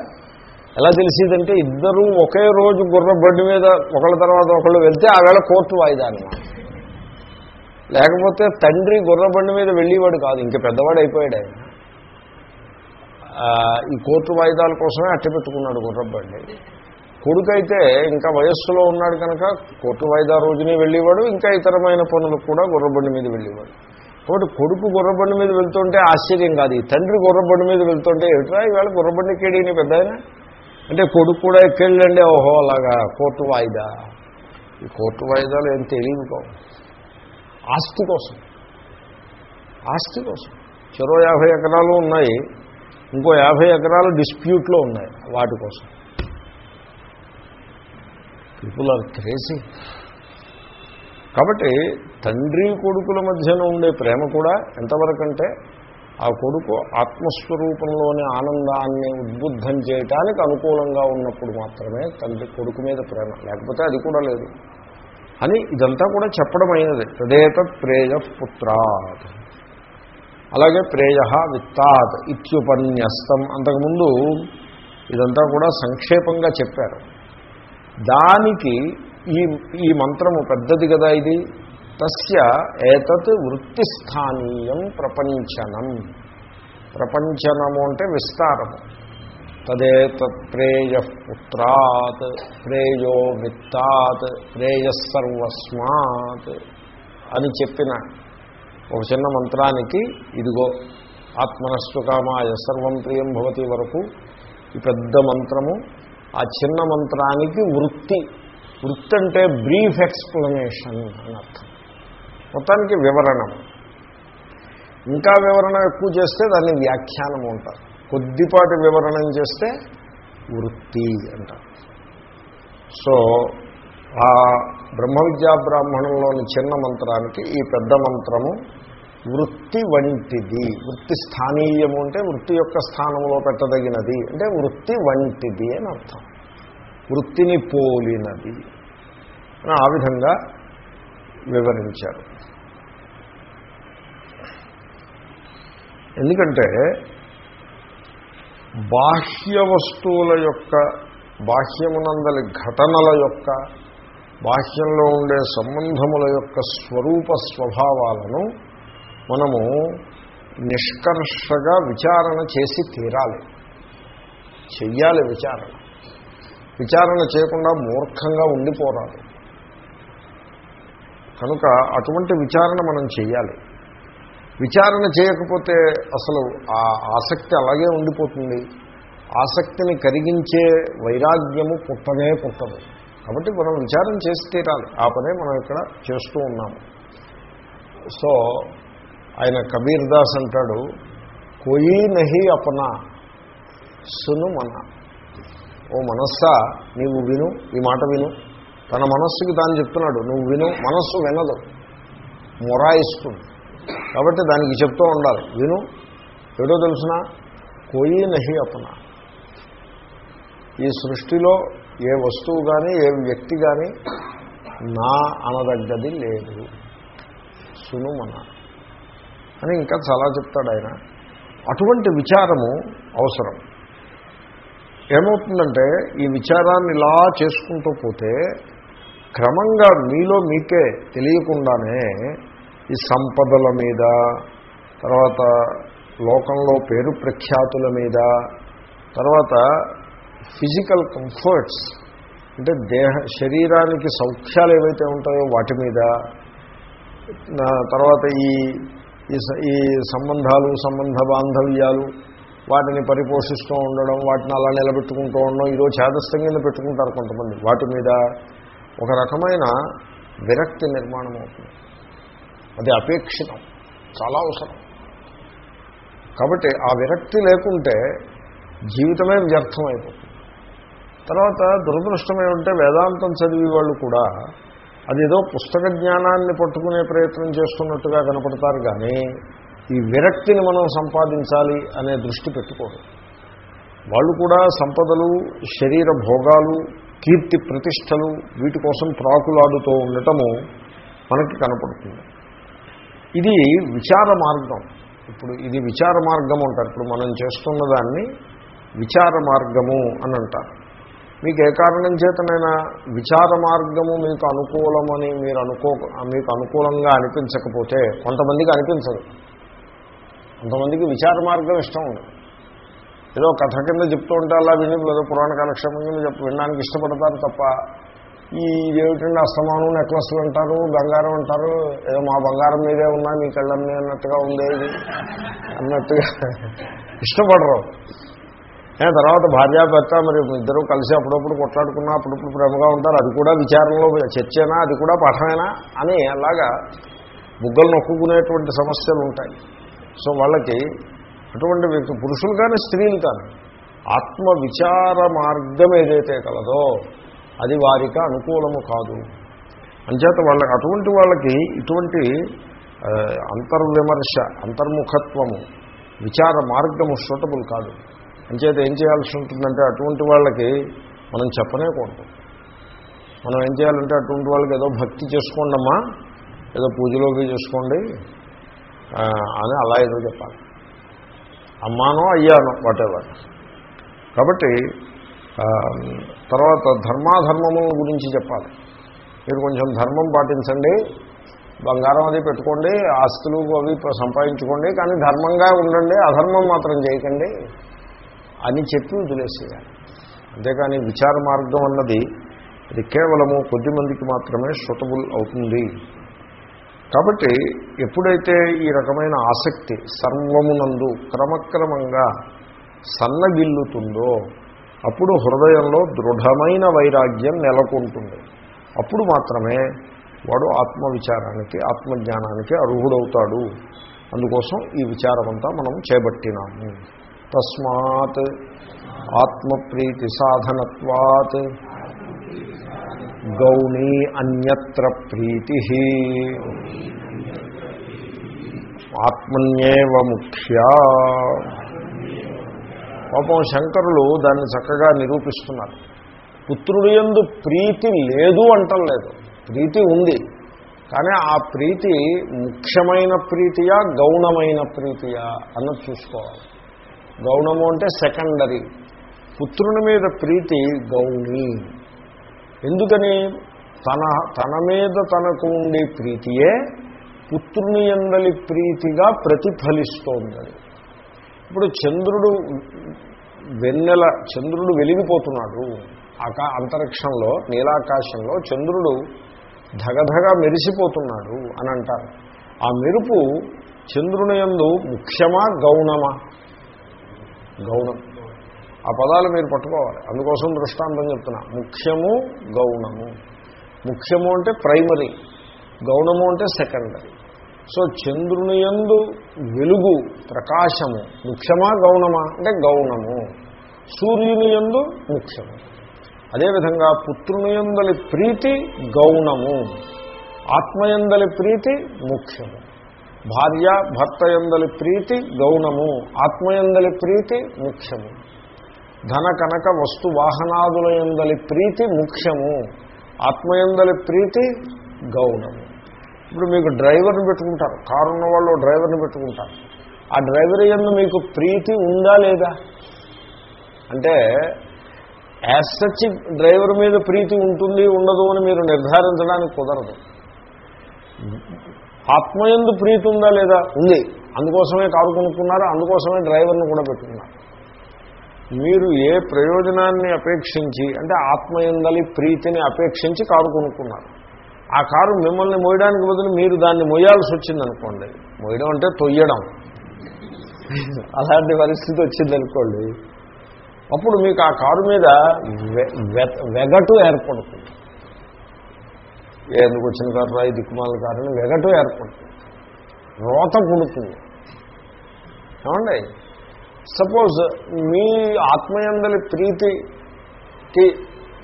ఎలా తెలిసిందంటే ఇద్దరూ ఒకే రోజు గుర్ర బండి మీద ఒకళ్ళ తర్వాత ఒకళ్ళు వెళ్తే ఆవేళ కోర్టు వాయిదా అనమాట లేకపోతే తండ్రి గుర్ర బండి మీద వెళ్ళేవాడు కాదు ఇంక పెద్దవాడు అయిపోయాడు. ఆయన ఈ కోర్టు వాయిదాల కోసమే అట్టి పెట్టుకున్నాడు గుర్రబండి కొడుకైతే ఇంకా వయస్సులో ఉన్నాడు కనుక కోర్టు వాయిదా రోజునే వెళ్ళేవాడు ఇంకా ఇతరమైన పనులకు కూడా గుర్రబండి మీద వెళ్ళేవాడు. కాబట్టి కొడుకు గుర్రబండి మీద వెళ్తుంటే ఆశ్చర్యం కాదు ఈ తండ్రి గుర్రబండి మీద వెళ్తుంటే ఏమిట్రా ఈవేళ గుర్రబండి కేడీని పెద్ద ఆయన అంటే కొడుకు కూడా ఎక్కెళ్ళండి ఓహో అలాగా కోర్టు వాయిదా. ఈ కోర్టు వాయిదాలు ఏం తెలియదు ఆస్తి కోసం. ఆస్తి కోసం. చెరో యాభై ఎకరాలు ఉన్నాయి ఇంకో యాభై ఎకరాలు డిస్ప్యూట్లో ఉన్నాయి వాటి కోసం. పీపుల్ ఆర్ క్రేజీ కాబట్టి తండ్రి కొడుకుల మధ్యన ఉండే ప్రేమ కూడా ఎంతవరకు అంటే ఆ కొడుకు ఆత్మస్వరూపంలోని ఆనందాన్ని ఉద్బుద్ధం చేయటానికి అనుకూలంగా ఉన్నప్పుడు మాత్రమే తండ్రి కొడుకు మీద ప్రేమ. లేకపోతే అది కూడా లేదు. అని ఇదంతా కూడా చెప్పడం అయినది. తదేత ప్రేయ పుత్రాత్. అలాగే ప్రేయ విత్తాత్ ఇత్యుపన్యస్తం. అంతకుముందు ఇదంతా కూడా సంక్షేపంగా చెప్పారు. దానికి ఈ ఈ మంత్రము పెద్దది కదా ఇది? తస్య ఏతత్ వృత్తిస్థానీయం ప్రపంచనం. ప్రపంచనము అంటే విస్తారము. తదేతత్ ప్రేయ పుత్రాత్ ప్రేయో విత్తాత్ ప్రేయ సర్వస్మాత్ అని చెప్పిన ఒక చిన్న మంత్రానికి ఇదిగో ఆత్మనస్సు కామాయ సర్వం ప్రియం భవతి వరకు ఈ పెద్ద మంత్రము ఆ చిన్న మంత్రానికి వృత్తి. వృత్తి అంటే బ్రీఫ్ ఎక్స్ప్లెనేషన్ అని అర్థం. మొత్తానికి వివరణం. ఇంకా వివరణ ఎక్కువ చేస్తే దాన్ని వ్యాఖ్యానం అంటారు. కొద్దిపాటి వివరణం చేస్తే వృత్తి అంటారు. సో ఆ బ్రహ్మ విద్యా బ్రాహ్మణంలోని చిన్న మంత్రానికి ఈ పెద్ద మంత్రము వృత్తి వంటిది. వృత్తి స్థానీయము అంటే వృత్తి యొక్క స్థానంలో పెట్టదగినది. అంటే వృత్తి వంటిది అని అర్థం. వృత్తిని పోలినది. ఆ విధంగా వివరించారు. ఎందుకంటే బాహ్య వస్తువుల యొక్క బాహ్యమునందలి ఘటనల యొక్క బాహ్యంలో ఉండే సంబంధముల యొక్క స్వరూప స్వభావాలను మనము నిష్కర్షగా విచారణ చేసి తీరాలి. చెయ్యాలి విచారణ. విచారణ చేయకుండా మూర్ఖంగా ఉండిపోరాదు. కనుక అటువంటి విచారణ మనం చేయాలి విచారణ చేయకపోతే అసలు ఆ ఆసక్తి అలాగే ఉండిపోతుంది. ఆసక్తిని కరిగించే వైరాగ్యము పుట్టనే పుట్టదు. కాబట్టి మనం విచారం చేసి తీరాలి. ఆ పనే మనం ఇక్కడ చేస్తూ ఉన్నాము సో ఆయన కబీర్ దాస్ అంటాడు కొయి నహి అపనా సును మన. ఓ మనస్సా నీవు విను ఈ మాట విను. తన మనస్సుకి తాను చెప్తున్నాడు నువ్వు విను మనస్సు వినదు మొరాయిస్తుంది. కాబట్టి దానికి చెప్తూ ఉండాలి. విను. ఏదో తెలుసిన? కోయి నహి అపన. ఈ సృష్టిలో ఏ వస్తువు కానీ ఏ వ్యక్తి కానీ నా అనదగ్గది లేదు. సునుమన అని ఇంకా చాలా చెప్తాడు ఆయన. అటువంటి విచారము అవసరం. ఏమవుతుందంటే ఈ విచారాన్ని ఇలా చేసుకుంటూ పోతే క్రమంగా మీలో మీకే తెలియకుండానే ఈ సంపదల మీద తర్వాత లోకంలో పేరు ప్రఖ్యాతుల మీద తర్వాత ఫిజికల్ కంఫర్ట్స్ అంటే దేహ శరీరానికి సౌఖ్యాలు ఏవైతే ఉంటాయో వాటి మీద తర్వాత ఈ ఈ ఈ సంబంధాలు సంబంధ బాంధవ్యాలు వాటిని పరిపోషిస్తూ ఉండడం వాటిని అలా నిలబెట్టుకుంటూ ఉండడం ఈరోజు చేదస్థం కింద పెట్టుకుంటారు కొంతమంది. వాటి మీద ఒక రకమైన విరక్తి నిర్మాణం అవుతుంది. అది అపేక్షితం. చాలా అవసరం. కాబట్టి ఆ విరక్తి లేకుంటే జీవితమే వ్యర్థమైపోతుంది. తర్వాత దురదృష్టం ఏమంటే వేదాంతం చదివే వాళ్ళు కూడా అదేదో పుస్తక జ్ఞానాన్ని పట్టుకునే ప్రయత్నం చేస్తున్నట్టుగా కనపడతారు కానీ ఈ విరక్తిని మనం సంపాదించాలి అనే దృష్టి పెట్టుకోరు. వాళ్ళు కూడా సంపదలు శరీర భోగాలు కీర్తి ప్రతిష్టలు వీటి కోసం ప్రాకులాడుతూ ఉండటము మనకి కనపడుతుంది. ఇది విచార మార్గం. ఇప్పుడు ఇది విచార మార్గం అంటారు. ఇప్పుడు మనం చేస్తున్న దాన్ని విచార మార్గము అని అంటారు. మీకు ఏ కారణం చేతనైనా విచార మార్గము మీకు అనుకూలమని మీరు అనుకో మీకు అనుకూలంగా అనిపించకపోతే కొంతమందికి అనిపించదు. కొంతమందికి విచార మార్గం ఇష్టం ఉండదు. ఏదో కథ కింద చెప్తూ ఉంటే అలా విని లేదో పురాణ కాలక్షేమం కింద చెప్పి వినడానికి ఇష్టపడతారు తప్ప ఈ ఏమిటండి అస్తమానం నెక్లెస్లు అంటారు బంగారం అంటారు? ఏదో మా బంగారం మీదే ఉన్నా మీ కళ్ళన్నీ అన్నట్టుగా ఉండేది అన్నట్టుగా. ఇష్టపడరు. తర్వాత భార్యాభర్త మరి ఇద్దరు కలిసి అప్పుడప్పుడు కొట్లాడుకున్నా అప్పుడప్పుడు ప్రేమగా ఉంటారు. అది కూడా విచారంలో చర్చేనా? అది కూడా పాఠమేనా? అని అలాగా బుగ్గలు నొక్కుకునేటువంటి సమస్యలు ఉంటాయి. సో వాళ్ళకి అటువంటి వ్యక్తి పురుషులు కానీ స్త్రీలు కానీ ఆత్మ విచార మార్గం ఏదైతే కలదో అది వారికి అనుకూలము కాదు. అంచేత వాళ్ళకి అటువంటి వాళ్ళకి ఇటువంటి అంతర్విమర్శ అంతర్ముఖత్వము విచార మార్గము సూటబుల్ కాదు. అంచేత ఏం చేయాల్సి ఉంటుందంటే అటువంటి వాళ్ళకి మనం చెప్పనేకూడదు. మనం ఏం చేయాలంటే అటువంటి వాళ్ళకి ఏదో భక్తి చేసుకోండమ్మా ఏదో పూజలోకి చేసుకోండి అని అలా ఏదో చెప్పాలి. అమ్మానో అయ్యానో వాటెవర్ కాబట్టి తర్వాత ధర్మాధర్మముల గురించి చెప్పాలి. మీరు కొంచెం ధర్మం పాటించండి బంగారం అది పెట్టుకోండి ఆస్తులు అవి సంపాదించుకోండి కానీ ధర్మంగా ఉండండి అధర్మం మాత్రం చేయకండి అని చెప్పి వదిలేసేయాలి. అంతేకాని విచార మార్గం అన్నది ఇది కేవలము కొద్ది మందికి మాత్రమే సూటబుల్ అవుతుంది. కాబట్టి ఎప్పుడైతే ఈ రకమైన ఆసక్తి సర్వమునందు క్రమక్రమంగా సన్నగిల్లుతుందో అప్పుడు హృదయంలో దృఢమైన వైరాగ్యం నెలకొంటుంది. అప్పుడు మాత్రమే వాడు ఆత్మవిచారానికి ఆత్మజ్ఞానానికి అర్హుడవుతాడు. అందుకోసం ఈ విచారమంతా మనం చేపట్టినాము. తస్మాత్ ఆత్మప్రీతి సాధనత్వాత్ గౌణీ అన్యత్ర ప్రీతి. ఆత్మన్యేవ ముఖ్య. పాపం శంకరులు దాన్ని చక్కగా నిరూపిస్తున్నారు. పుత్రుడు ఎందు ప్రీతి లేదు అంటలేదు ప్రీతి ఉంది. కానీ ఆ ప్రీతి ముఖ్యమైన ప్రీతియా గౌణమైన ప్రీతియా అన్నది చూసుకోవాలి. గౌణము అంటే సెకండరీ. పుత్రుని మీద ప్రీతి గౌణి. ఎందుకని? తన తన మీద తనకు ఉండే ప్రీతియే పుత్రుని ఎందలి ప్రీతిగా ప్రతిఫలిస్తోంది ఇప్పుడు చంద్రుడు వెన్నెల చంద్రుడు వెలిగిపోతున్నాడు. ఆకా అంతరిక్షంలో నీలాకాశంలో చంద్రుడు ధగధగా మెరిసిపోతున్నాడు అని అంటారు. ఆ మెరుపు చంద్రుని యందు ముఖ్యమా గౌణమా? గౌణం. ఆ పదాలు మీరు పట్టుకోవాలి. అందుకోసం దృష్టాంతం చెప్తున్నా. ముఖ్యము గౌణము. ముఖ్యము అంటే ప్రైమరీ. గౌణము అంటే సెకండరీ. సో చంద్రుని యందు వెలుగు ప్రకాశము ముఖ్యమా గౌణమా? అంటే గౌణము. సూర్యుని యందు ముఖ్యము అదేవిధంగా పుత్రుని యందలి ప్రీతి గౌణము. ఆత్మయందలి ప్రీతి ముఖ్యము భార్య భర్త ఎందలి ప్రీతి గౌణము. ఆత్మయందలి ప్రీతి ముఖ్యము ధన కనక వస్తు వాహనాదుల ఎందలి ప్రీతి ముఖ్యము ఆత్మయందలి ప్రీతి గౌణము. ఇప్పుడు మీకు డ్రైవర్ని పెట్టుకుంటారు. కారు ఉన్న వాళ్ళు డ్రైవర్ని పెట్టుకుంటారు. ఆ డ్రైవర్ ఎందు మీకు ప్రీతి ఉందా లేదా? అంటే యాజ్ సచ్ డ్రైవర్ మీద ప్రీతి ఉంటుంది ఉండదు అని మీరు నిర్ధారించడానికి కుదరదు. ఆత్మయందు ప్రీతి ఉందా లేదా? ఉంది. అందుకోసమే కారు కొనుక్కున్నారు అందుకోసమే డ్రైవర్ని కూడా పెట్టుకున్నారు. మీరు ఏ ప్రయోజనాన్ని అపేక్షించి అంటే ఆత్మయందలి ప్రీతిని అపేక్షించి కారు కొనుక్కున్నారు. ఆ కారు మిమ్మల్ని మోయడానికి బదులు మీరు దాన్ని మొయ్యాల్సి వచ్చిందనుకోండి. మోయడం అంటే తొయ్యడం. అలాంటి పరిస్థితి వచ్చిందనుకోండి. అప్పుడు మీకు ఆ కారు మీద వెగటు ఏర్పడుతుంది. ఎందుకు వచ్చిన కారు రాయి దిక్కుమాల కారని వెగటు ఏర్పడుతుంది. రోత పుడుతుంది ఏమండి? సపోజ్ మీ ఆత్మయందలి ప్రీతికి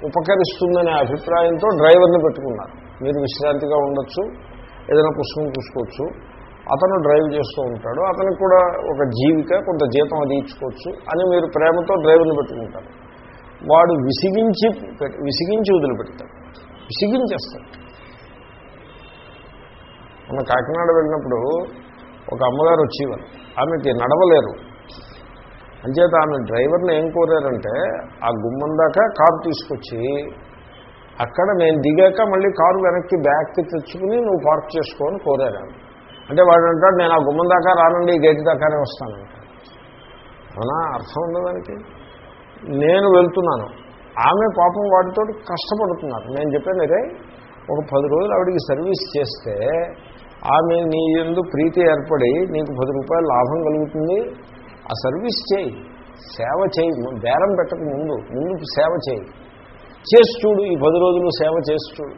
ఉపకరిస్తుందనే అభిప్రాయంతో డ్రైవర్ని పెట్టుకున్నారు. మీరు విశ్రాంతిగా ఉండొచ్చు ఏదైనా పుస్తకం చూసుకోవచ్చు. అతను డ్రైవ్ చేస్తూ ఉంటాడు. అతనికి కూడా ఒక జీవిక కొంత జీతం అది ఇచ్చుకోవచ్చు అని మీరు ప్రేమతో డ్రైవర్ని పెట్టుకుంటారు. వాడు విసిగించి విసిగించి వదిలిపెడతాడు. విసిగించేస్తాడు. మన కాకినాడ వెళ్ళినప్పుడు ఒక అమ్మగారు వచ్చేవారు. ఆమెకి నడవలేరు. అంచేత ఆమె డ్రైవర్ని ఏం కోరారంటే ఆ గుమ్మం దాకా కారు తీసుకొచ్చి అక్కడ నేను దిగాక మళ్ళీ కారు వెనక్కి బ్యాక్కి తెచ్చుకుని నువ్వు పార్క్ చేసుకోని కోరాను అంటే వాడు అంటాడు నేను ఆ గుమ్మం దాకా రానండి గేట్ దాకానే వస్తానంట అవునా? అర్థం ఉంది నేను వెళ్తున్నాను. ఆమె పాపం వాటితో కష్టపడుతున్నారు. నేను చెప్పాను రే ఒక పది రోజులు ఆవిడికి సర్వీస్ చేస్తే ఆమె నీ ఎందు ప్రీతి ఏర్పడి నీకు పది రూపాయలు లాభం కలుగుతుంది. ఆ సర్వీస్ చేయి. సేవ చేయి. బేరం పెట్టక ముందు. ముందు సేవ చేయి. చేసి చూడు ఈ పది రోజులు సేవ చేసి చూడు.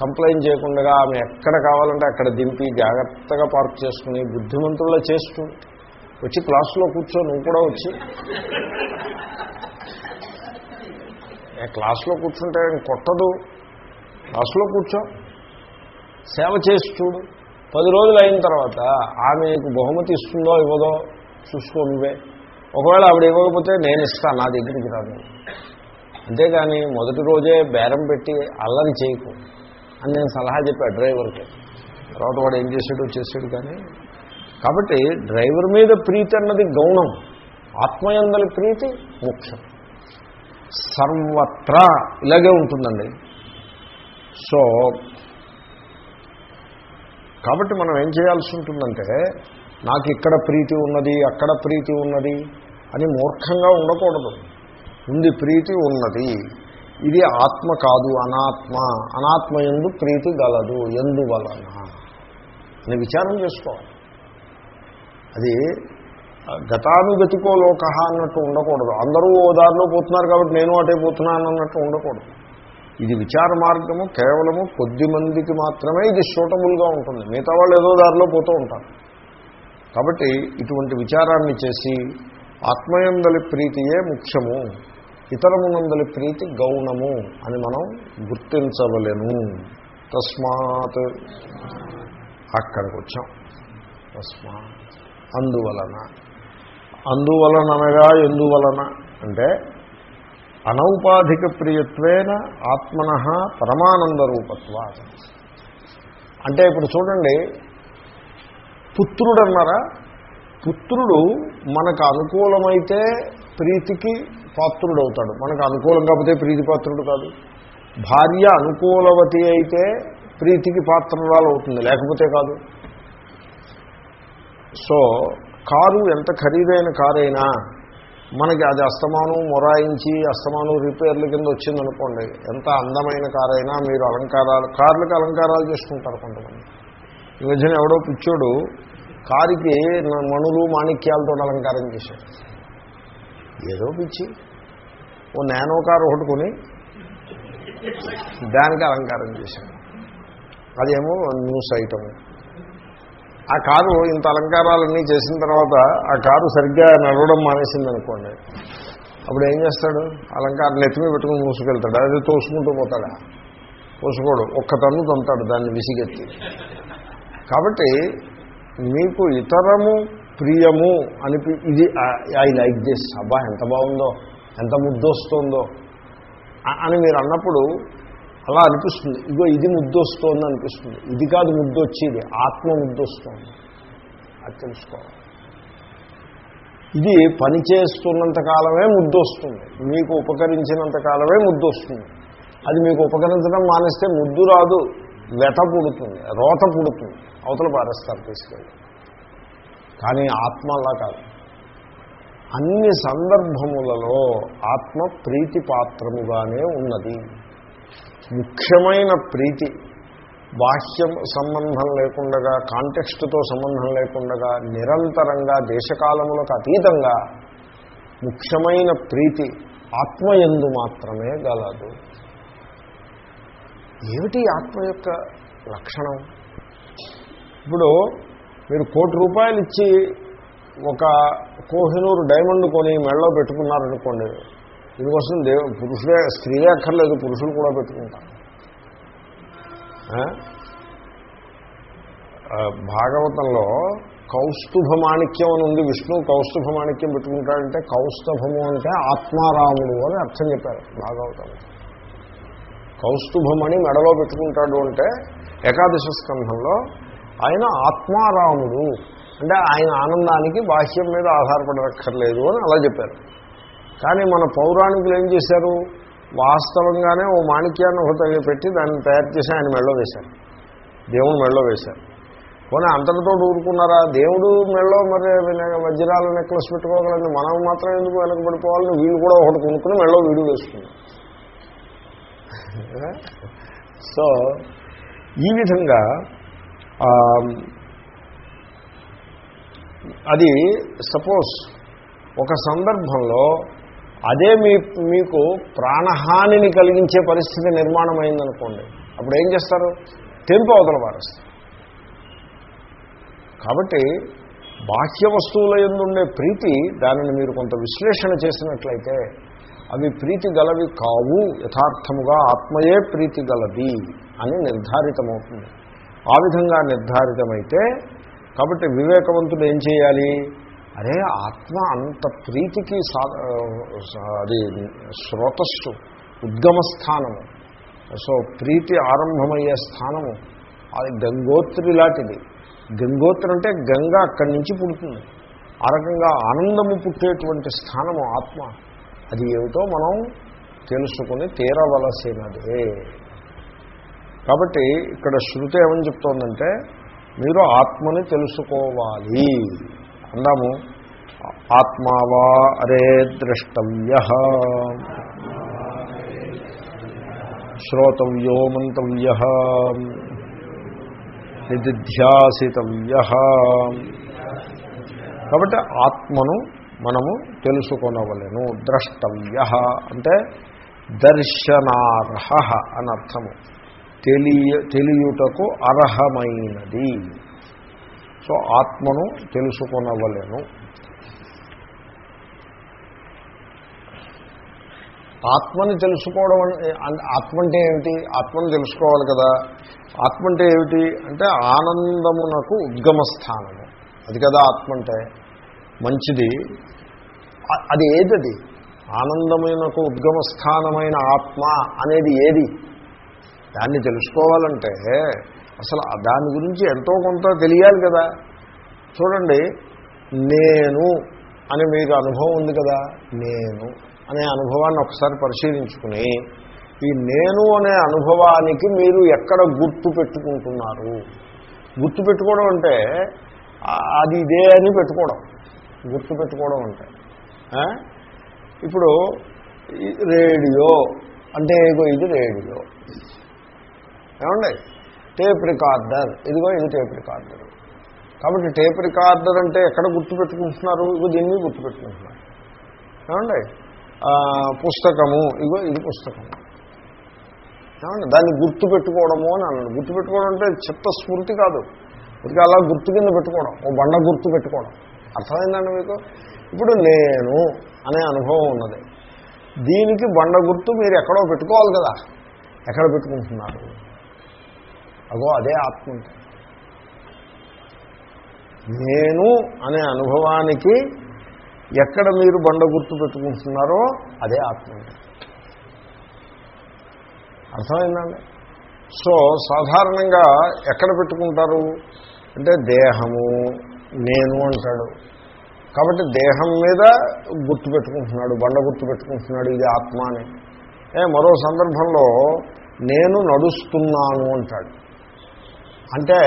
కంప్లైంట్ చేయకుండా ఆమె ఎక్కడ కావాలంటే అక్కడ దింపి జాగ్రత్తగా పార్క్ చేసుకుని బుద్ధిమంతుల్లో చేసి చూడు. వచ్చి క్లాసులో కూర్చో నువ్వు కూడా వచ్చి. క్లాసులో కూర్చుంటే కొట్టదు? క్లాసులో కూర్చో. సేవ చేసి చూడు. పది రోజులు అయిన తర్వాత ఆమె నీకు బహుమతి ఇస్తుందో ఇవ్వదో చూసుకో నువ్వే. ఒకవేళ ఆవిడ ఇవ్వకపోతే నేను ఇస్తాను నా దగ్గరికి రాదు. అంతేగాని మొదటి రోజే బేరం పెట్టి అల్లరి చేయకు అని నేను సలహా చెప్పాను డ్రైవర్కి. తర్వాత వాడు ఏం చేసాడు చేశాడు కానీ. కాబట్టి డ్రైవర్ మీద ప్రీతి అన్నది గౌణం. ఆత్మయందలి ప్రీతి ముఖ్యం సర్వత్రా ఇలాగే ఉంటుందండి. సో కాబట్టి మనం ఏం చేయాల్సి ఉంటుందంటే నాకు ఇక్కడ ప్రీతి ఉన్నది అక్కడ ప్రీతి ఉన్నది అని మూర్ఖంగా ఉండకూడదు. ఉంది ప్రీతి ఉన్నది. ఇది ఆత్మ కాదు అనాత్మ. అనాత్మ ఎందు ప్రీతి గలదు ఎందువలన? అని విచారం చేసుకోవాలి. అది గతానుగతికో లోక అన్నట్టు ఉండకూడదు. అందరూ ఓ దారిలో పోతున్నారు కాబట్టి నేను అటే పోతున్నాను అన్నట్టు ఉండకూడదు. ఇది విచార మార్గము కేవలము కొద్ది మందికి మాత్రమే ఇది సూటబుల్గా ఉంటుంది. మిగతా వాళ్ళు ఏదో దారిలో పోతూ ఉంటారు. కాబట్టి ఇటువంటి విచారాన్ని చేసి ఆత్మయందలి ప్రీతియే ముఖ్యము. ఇతరమునందలి ప్రీతి గౌణము అని మనం గుర్తించవలేము తస్మాత్ అక్కడికి వచ్చాం తస్మాత్. అందువలన. అందువలన అనగా ఎందువలన? అంటే అనౌపాధిక ప్రియత్వేన ఆత్మన పరమానంద రూపత్వా అంటే ఇప్పుడు చూడండి పుత్రుడన్నారా? పుత్రుడు మనకు అనుకూలమైతే ప్రీతికి పాత్రుడు అవుతాడు మనకు అనుకూలం కాకపోతే ప్రీతి పాత్రుడు కాదు. భార్య అనుకూలవతి అయితే ప్రీతికి పాత్రురాలు అవుతుంది లేకపోతే కాదు. సో కారు ఎంత ఖరీదైన కారైనా మనకి అది అస్తమానం మొరాయించి అస్తమానం రిపేర్ల కింద వచ్చిందనుకోండి ఎంత అందమైన కారైనా మీరు అలంకారాలు కార్లకు అలంకారాలు చేసుకుంటారు కొంతమంది. ఈ మధ్యన ఎవడో పిచ్చోడు కారుకి మణులు మాణిక్యాలతో అలంకారం చేశాడు. ఏదో పిచ్చి. ఓ నానో కారు ఒకటి కొని దానికి అలంకారం చేశాను. అదేమో న్యూస్ ఐటమ్ ఆ కారు ఇంత అలంకారాలన్నీ చేసిన తర్వాత ఆ కారు సరిగ్గా నడవడం మానేసింది అనుకోండి అప్పుడు ఏం చేస్తాడు? అలంకారం నెత్తిమీ పెట్టుకుని మూసుకెళ్తాడు. అది తోసుకుంటూ పోతాడా? తోసుకోడు. ఒక్క తన్ను తంతాడు దాన్ని విసిగెత్తి. కాబట్టి మీకు ఇతరము ప్రియము అనిపి ఇది ఐ లైక్ దిస్. అబ్బా ఎంత బాగుందో ఎంత ముద్దొస్తుందో. అని మీరు అన్నప్పుడు అలా అనిపిస్తుంది. ఇగో ఇది ముద్దొస్తోంది అనిపిస్తుంది. ఇది కాదు ముద్దొచ్చేది. ఆత్మ ముద్దొస్తోంది. అది తెలుసుకోవాలి. ఇది పని చేస్తున్నంత కాలమే ముద్దొస్తుంది. మీకు ఉపకరించినంత కాలమే ముద్దొస్తుంది. అది మీకు ఉపకరించడం మానేస్తే ముద్దు రాదు. వెత పుడుతుంది. రోత పుడుతుంది. అవతల పారేస్తారు తీసుకెళ్ళి. కానీ ఆత్మ అలా కాదు. అన్ని సందర్భములలో ఆత్మ ప్రీతి పాత్రముగానే ఉన్నది. ముఖ్యమైన ప్రీతి బాహ్యం సంబంధం లేకుండా కాంటెక్స్ట్తో సంబంధం లేకుండా నిరంతరంగా దేశకాలములకు అతీతంగా ముఖ్యమైన ప్రీతి ఆత్మయందు మాత్రమే గలదు. ఏమిటి ఆత్మ యొక్క లక్షణం? ఇప్పుడు మీరు కోటి రూపాయలు ఇచ్చి ఒక కోహినూరు డైమండ్ కొని మెడలో పెట్టుకున్నారనుకోండి దీనికోసం దేవ పురుషులే స్త్రీలే అక్కర్లేదు పురుషులు కూడా పెట్టుకుంటారు. భాగవతంలో కౌస్తుభ మాణిక్యం అని ఉంది విష్ణు కౌస్తుభ మాణిక్యం పెట్టుకుంటాడంటే కౌస్తభము అంటే ఆత్మారాముడు అని అర్థం చెప్పారు భాగవతంలో కౌస్తుభమణి మెడలో పెట్టుకుంటాడు అంటే ఏకాదశ స్కంధంలో ఆయన ఆత్మారాముడు. అంటే ఆయన ఆనందానికి బాహ్యం మీద ఆధారపడక్కర్లేదు అని అలా చెప్పారు. కానీ మన పౌరాణికులు ఏం చేశారు? వాస్తవంగానే ఓ మాణిక్యాన్ని ఒకటి పెట్టి దాన్ని తయారు చేసి ఆయన మెళ్ళో వేశారు. దేవుడు మెళ్ళో వేశారు. పోనీ అంతటితో ఊరుకున్నారా? దేవుడు మెళ్ళో మరి వజ్రాల నెక్లెస్ పెట్టుకోగలండి మనం మాత్రం ఎందుకు వెనకబడిపోవాలని వీళ్ళు కూడా ఒకటి కొనుక్కుని మెళ్ళో వీడు వేసుకున్నారు. సో ఈ విధంగా అది సపోజ్ ఒక సందర్భంలో అదే మీ మీకు ప్రాణహానిని కలిగించే పరిస్థితి నిర్మాణం అయిందనుకోండి అప్పుడు ఏం చేస్తారు? తెంపు అవతల పారేస్తారు కాబట్టి బాహ్య వస్తువుల ఎందుండే ప్రీతి దానిని మీరు కొంత విశ్లేషణ చేసినట్లయితే అవి ప్రీతి గలవి కావు యథార్థముగా ఆత్మయే ప్రీతి గలది అని నిర్ధారితమవుతుంది. ఆ విధంగా నిర్ధారితమైతే కాబట్టి వివేకవంతుడు ఏం చేయాలి? అరే ఆత్మ అంత ప్రీతికి సా అది స్రోతస్సు ఉద్గమ స్థానము సో ప్రీతి ఆరంభమయ్యే స్థానము. అది గంగోత్రి లాంటిది. గంగోత్రి అంటే గంగ అక్కడి నుంచి పుడుతుంది. ఆ రకంగా ఆనందము పుట్టేటువంటి స్థానము ఆత్మ. అది ఏమిటో మనం తెలుసుకుని తీరవలసినదే. కాబట్టి ఇక్కడ శృతి ఏమని చెప్తోందంటే మీరు ఆత్మని తెలుసుకోవాలి. అందాము ఆత్మావా అరే ద్రష్టవ్య శ్రోతవ్యో మంతవ్య నిధిధ్యాసితవ్య కాబట్టి ఆత్మను మనము తెలుసుకొనవలెను. ద్రష్టవ్య అంటే దర్శనార్హ అని తెలియ తెలియుటకు అర్హమైనది. సో ఆత్మను తెలుసుకొనవలెను. ఆత్మని తెలుసుకోవడం ఆత్మ అంటే ఏమిటి? ఆత్మను తెలుసుకోవాలి కదా. ఆత్మ అంటే ఏమిటి? అంటే ఆనందమునకు ఉద్గమ స్థానము అది కదా ఆత్మ అంటే మంచిది అది ఏదది? ఆనందమునకు ఉద్గమ స్థానమైన ఆత్మ అనేది ఏది? దాన్ని తెలుసుకోవాలంటే అసలు దాని గురించి ఎంతో కొంత తెలియాలి కదా. చూడండి నేను అని మీకు అనుభవం ఉంది కదా. నేను అనే అనుభవాన్ని ఒకసారి పరిశీలించుకుని ఈ నేను అనే అనుభవానికి మీరు ఎక్కడ గుర్తు పెట్టుకుంటున్నారు? గుర్తు పెట్టుకోవడం అంటే అది ఇదే అని పెట్టుకోవడం. గుర్తు పెట్టుకోవడం అంటే ఇప్పుడు రేడియో అంటే ఇగో ఇది రేడియో. ఏమండి? Tape recorder. ఇదిగో ఇది టేప్ రికార్డర్. కాబట్టి టేప్ రికార్డర్ అంటే ఎక్కడ గుర్తుపెట్టుకుంటున్నారు ఇగో దీన్ని గుర్తుపెట్టుకుంటున్నారు ఏమండి? పుస్తకము. ఇగో ఇది పుస్తకము. ఏమండి? దాన్ని గుర్తు పెట్టుకోవడము అని అన్నాడు. గుర్తు పెట్టుకోవడం అంటే చిత్త కాదు. ఇక అలా గుర్తు కింద పెట్టుకోవడం. ఓ బండ గుర్తు పెట్టుకోవడం. అర్థమైందండి మీకు? ఇప్పుడు నేను అనే అనుభవం ఉన్నది. దీనికి బండ గుర్తు మీరు ఎక్కడో పెట్టుకోవాలి కదా. ఎక్కడ పెట్టుకుంటున్నారు? అగో అదే ఆత్మ. నేను అనే అనుభవానికి ఎక్కడ మీరు బండ గుర్తు పెట్టుకుంటున్నారో అదే ఆత్మ. అర్థమైందండి? సో సాధారణంగా ఎక్కడ పెట్టుకుంటారు? అంటే దేహము నేను అంటాడు. కాబట్టి దేహం మీద గుర్తు పెట్టుకుంటున్నాడు బండ గుర్తు పెట్టుకుంటున్నాడు ఇది ఆత్మ అని. ఏ మరో సందర్భంలో నేను నడుస్తున్నాను అంటాడు. అంటే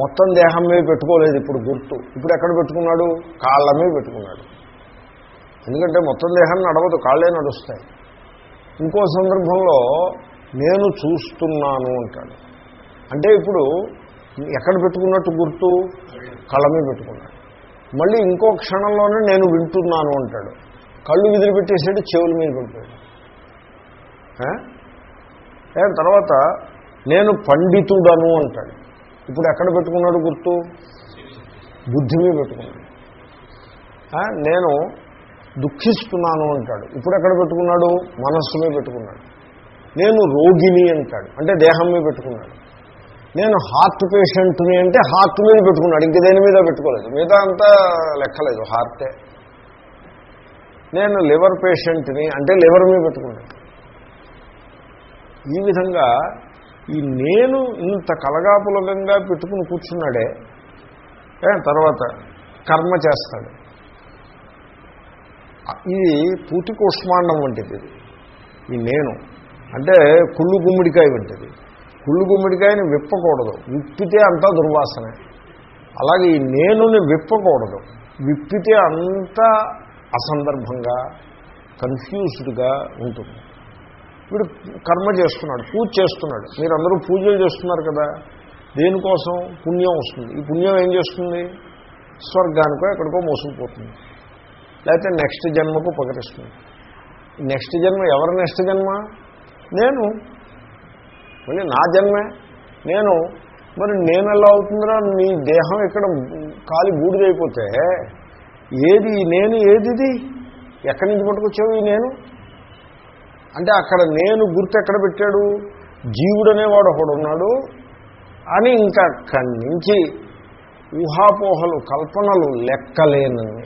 మొత్తం దేహం మీద పెట్టుకోలేదు ఇప్పుడు గుర్తు. ఇప్పుడు ఎక్కడ పెట్టుకున్నాడు? కాళ్ళ మీద పెట్టుకున్నాడు. ఎందుకంటే మొత్తం దేహం నడవదు కాళ్ళే నడుస్తాయి. ఇంకో సందర్భంలో నేను చూస్తున్నాను అంటాడు. అంటే ఇప్పుడు ఎక్కడ పెట్టుకున్నట్టు గుర్తు? కళ్ళ మీద పెట్టుకున్నాడు. మళ్ళీ ఇంకో క్షణంలోనే నేను వింటున్నాను అంటాడు. కళ్ళు విదిలి పెట్టేసాడు చెవుల మీద పడిపోయాడు. తర్వాత నేను పండితుడను అంటాడు. ఇప్పుడు ఎక్కడ పెట్టుకున్నాడు గుర్తు? బుద్ధి మీద పెట్టుకున్నాడు. నేను దుఃఖిస్తున్నాను అంటాడు. ఇప్పుడు ఎక్కడ పెట్టుకున్నాడు? మనస్సు మీద పెట్టుకున్నాడు. నేను రోగిని అంటాడు. అంటే దేహం మీద పెట్టుకున్నాడు. నేను హార్ట్ పేషెంట్ని అంటే హార్ట్ మీద పెట్టుకున్నాడు. ఇంక దేని మీద పెట్టుకోలేదు. మిగతా అంతా లెక్కలేదు. హార్టే. నేను లివర్ పేషెంట్ని అంటే లివర్ మీద పెట్టుకున్నాడు ఈ విధంగా ఈ నేను ఇంత కలగాపులగంగా పెట్టుకుని కూర్చున్నాడే తర్వాత కర్మ చేస్తాడు. ఇది పూతి కుష్మాండం వంటిది. ఈ నేను అంటే కుళ్ళు గుమ్మిడికాయ వంటిది. కుళ్ళు గుమ్మిడికాయని విప్పకూడదు. విప్పితే అంతా దుర్వాసనే. అలాగే ఈ నేనుని విప్పకూడదు. విప్పితే అంతా అసందర్భంగా కన్ఫ్యూజ్డ్గా ఉంటుంది. వీడు కర్మ చేస్తున్నాడు పూజ చేస్తున్నాడు. మీరు అందరూ పూజలు చేస్తున్నారు కదా దేనికోసం పుణ్యం వస్తుంది? ఈ పుణ్యం ఏం చేస్తుంది? స్వర్గానికో ఎక్కడికో మోసుకుపోతుంది. లేకపోతే నెక్స్ట్ జన్మకు ఉపకరిస్తుంది. నెక్స్ట్ జన్మ ఎవరి నెక్స్ట్ జన్మ? నేను. మళ్ళీ నా జన్మే? నేను. మరి నేను ఎలా అవుతుందిరా? నీ దేహం ఇక్కడ కాలి బూడిదైపోతే ఏది నేను ఏది ఇది ఎక్కడి నుంచి పట్టుకొచ్చావు ఈ నేను? అంటే అక్కడ నేను గుర్తు ఎక్కడ పెట్టాడు? జీవుడు అనేవాడు ఒకడున్నాడు అని ఇంకా అక్కడి నుంచి ఊహాపోహలు కల్పనలు లెక్కలేనని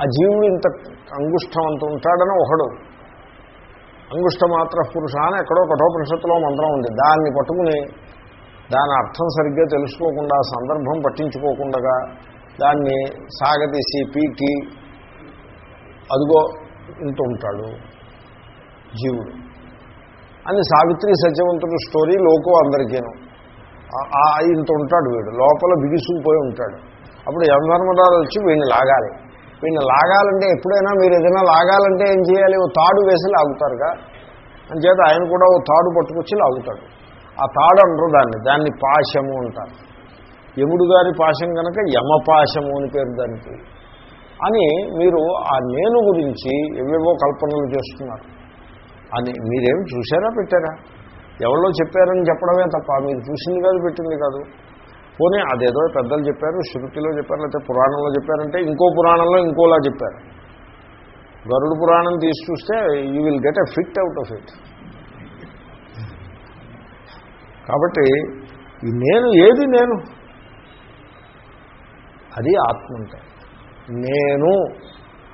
ఆ జీవుడు ఇంత అంగుష్టం అంత ఉంటాడని ఒకడు. అంగుష్టమాత్ర పురుష అని ఎక్కడో కఠోపనిషత్తులో మంత్రం ఉంది. దాన్ని పట్టుకుని దాని అర్థం సరిగ్గా తెలుసుకోకుండా సందర్భం పట్టించుకోకుండా దాన్ని సాగతీసి పీకి అదిగో ఇంత ఉంటాడు. జీవుడు. అని సావిత్రి సత్యవంతుడు స్టోరీ లోకో అందరికీను. ఆ- ఇంత ఉంటాడు వీడు. లోపల బిగుసుకుపోయి ఉంటాడు. అప్పుడు యమధర్మరాలు వచ్చి వీడిని లాగాలి. వీడిని లాగాలంటే ఎప్పుడైనా మీరు ఏదైనా లాగాలంటే ఏం చేయాలి? ఓ తాడు వేసి లాగుతారుగా. అంచేత ఆయన కూడా ఓ తాడు పట్టుకొచ్చి లాగుతాడు. ఆ తాడు అంటారు దాన్ని. దాన్ని పాశము అంటారు. యముడు గారి పాశం కనుక యమపాశము అని పేరు దానికి. అని మీరు ఆ నేను గురించి ఎవేవో కల్పనలు చేస్తున్నారు. అని మీరేం చూసారా పెట్టారా? ఎవరో చెప్పారని చెప్పడమే తప్ప మీరు చూసింది కాదు పెట్టింది కాదు. పోనీ అదేదో పెద్దలు చెప్పారు శృతిలో చెప్పారు లేకపోతే పురాణంలో చెప్పారంటే ఇంకో పురాణంలో ఇంకోలా చెప్పారు. గరుడు పురాణం తీసి చూస్తే you will get a fit out of it కాబట్టి నేను ఏది నేను? అది ఆత్మ అంటే. నేను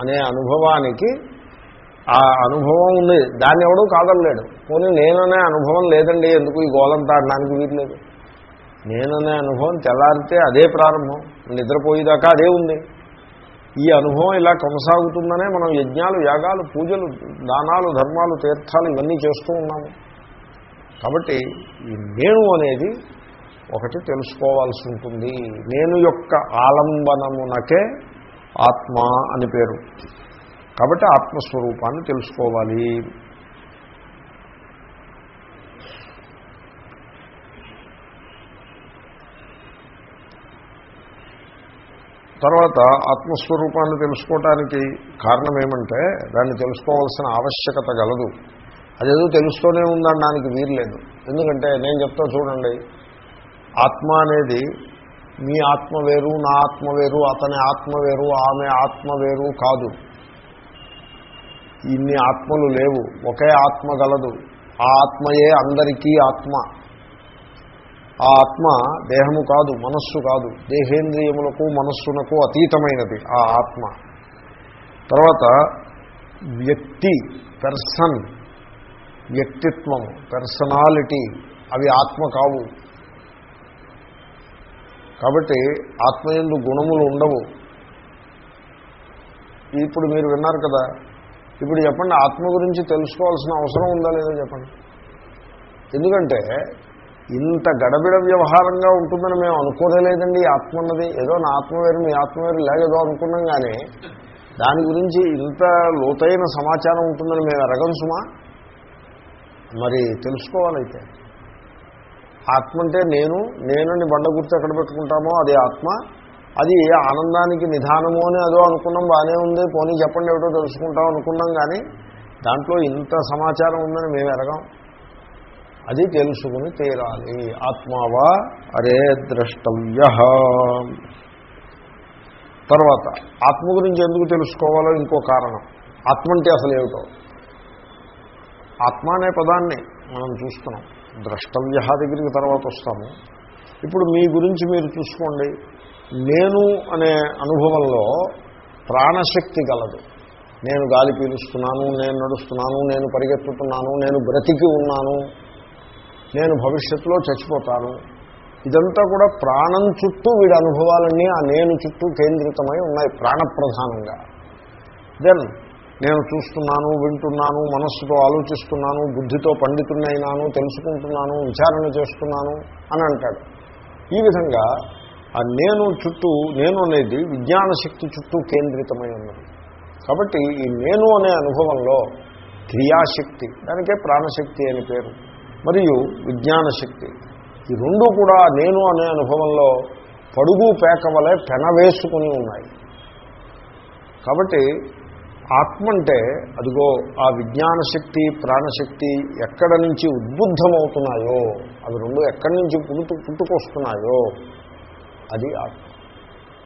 అనే అనుభవానికి ఆ అనుభవం ఉంది. దాన్ని ఎవడూ కాదనలేడు. పోనీ నేననే అనుభవం లేదండి. ఎందుకు ఈ గోలంతా ఆడడానికి వీల్లేదు? నేననే అనుభవం తెల్లారితే అదే ప్రారంభం. నిద్రపోయేదాకా అదే ఉంది. ఈ అనుభవం ఇలా కొనసాగుతుందనే మనం యజ్ఞాలు యాగాలు పూజలు దానాలు ధర్మాలు తీర్థాలు ఇవన్నీ చేస్తూ ఉన్నాము. కాబట్టి ఈ నేను అనేది ఒకటి తెలుసుకోవాల్సి ఉంటుంది. నేను యొక్క ఆలంబనమునకే ఆత్మ అని పేరు. కాబట్టి ఆత్మస్వరూపాన్ని తెలుసుకోవాలి. తర్వాత ఆత్మస్వరూపాన్ని తెలుసుకోవటానికి కారణం ఏమంటే దాన్ని తెలుసుకోవాల్సిన ఆవశ్యకత గలదు. అదేదో తెలుస్తూనే ఉందనడానికి వీర్లేదు ఎందుకంటే నేను చెప్తా చూడండి ఆత్మ అనేది మీ ఆత్మ వేరు నా ఆత్మ వేరు అతని ఆత్మ వేరు ఆమె ఆత్మ వేరు కాదు. ఇన్ని ఆత్మలు లేవు. ఒకే ఆత్మ గలదు. ఆ ఆత్మయే అందరికీ ఆత్మ. ఆ ఆత్మ దేహము కాదు మనస్సు కాదు. దేహేంద్రియములకు మనస్సునకు అతీతమైనది ఆ ఆత్మ. తర్వాత వ్యక్తి పెర్సన్ వ్యక్తిత్వము పర్సనాలిటీ అవి ఆత్మ కావు. కాబట్టి ఆత్మయందు గుణములు ఉండవు. ఇప్పుడు మీరు విన్నారు కదా ఇప్పుడు చెప్పండి ఆత్మ గురించి తెలుసుకోవాల్సిన అవసరం ఉందా లేదా చెప్పండి. ఎందుకంటే ఇంత గడబిడ వ్యవహారంగా ఉంటుందని మేము అనుకోలేదండి ఆత్మ ఉన్నది ఏదో నా ఆత్మ వేరు మీ ఆత్మ వేరు లేదో అనుకున్నాం కానీ దాని గురించి ఇంత లోతైన సమాచారం ఉంటుందని మేము ఎరగం సుమా మరి తెలుసుకోవాలైతే. ఆత్మ అంటే నేను నేనని బండ గుర్తు ఎక్కడ పెట్టుకుంటామో అది ఆత్మ. అది ఆనందానికి నిధానము అని అదో అనుకున్నాం బాగానే ఉంది పోనీ చెప్పండి ఏమిటో తెలుసుకుంటాం అనుకున్నాం కానీ దాంట్లో ఇంత సమాచారం ఉందని మేము ఎరగాం. అది తెలుసుకుని తీరాలి. ఆత్మావా అరే ద్రష్టవ్య. తర్వాత ఆత్మ గురించి ఎందుకు తెలుసుకోవాలో ఇంకో కారణం. ఆత్మ అంటే అసలు ఏమిటో. ఆత్మ అనే పదాన్ని మనం చూస్తున్నాం. ద్రష్టవ్య దగ్గరికి తర్వాత వస్తాము. ఇప్పుడు మీ గురించి మీరు చూసుకోండి. నేను అనే అనుభవంలో ప్రాణశక్తి గలదు. నేను గాలి పీలుస్తున్నాను నేను నడుస్తున్నాను నేను పరిగెత్తుతున్నాను నేను బ్రతికి ఉన్నాను. నేను భవిష్యత్తులో చచ్చిపోతాను. ఇదంతా కూడా ప్రాణం చుట్టూ వీడి అనుభవాలన్నీ ఆ నేను చుట్టూ కేంద్రితమై ఉన్నాయి ప్రాణప్రధానంగా. దెన్ నేను చూస్తున్నాను వింటున్నాను మనస్సుతో ఆలోచిస్తున్నాను బుద్ధితో పండితున్నైనాను తెలుసుకుంటున్నాను విచారణ చేస్తున్నాను అని అంటాడు. ఈ విధంగా ఆ నేను చుట్టూ నేను అనేది విజ్ఞాన శక్తి చుట్టూ కేంద్రితమై ఉన్నది. కాబట్టి ఈ నేను అనే అనుభవంలో క్రియాశక్తి దానికే ప్రాణశక్తి అని పేరు మరియు విజ్ఞాన శక్తి ఈ రెండు కూడా నేను అనే అనుభవంలో పడుగు పేక వలె పెనవేసుకుని ఉన్నాయి. కాబట్టి ఆత్మ అంటే అదిగో ఆ విజ్ఞాన శక్తి ప్రాణశక్తి ఎక్కడ నుంచి ఉద్బుద్ధమవుతున్నాయో అవి రెండు ఎక్కడి నుంచి పుట్టు పుట్టుకొస్తున్నాయో అది ఆత్మ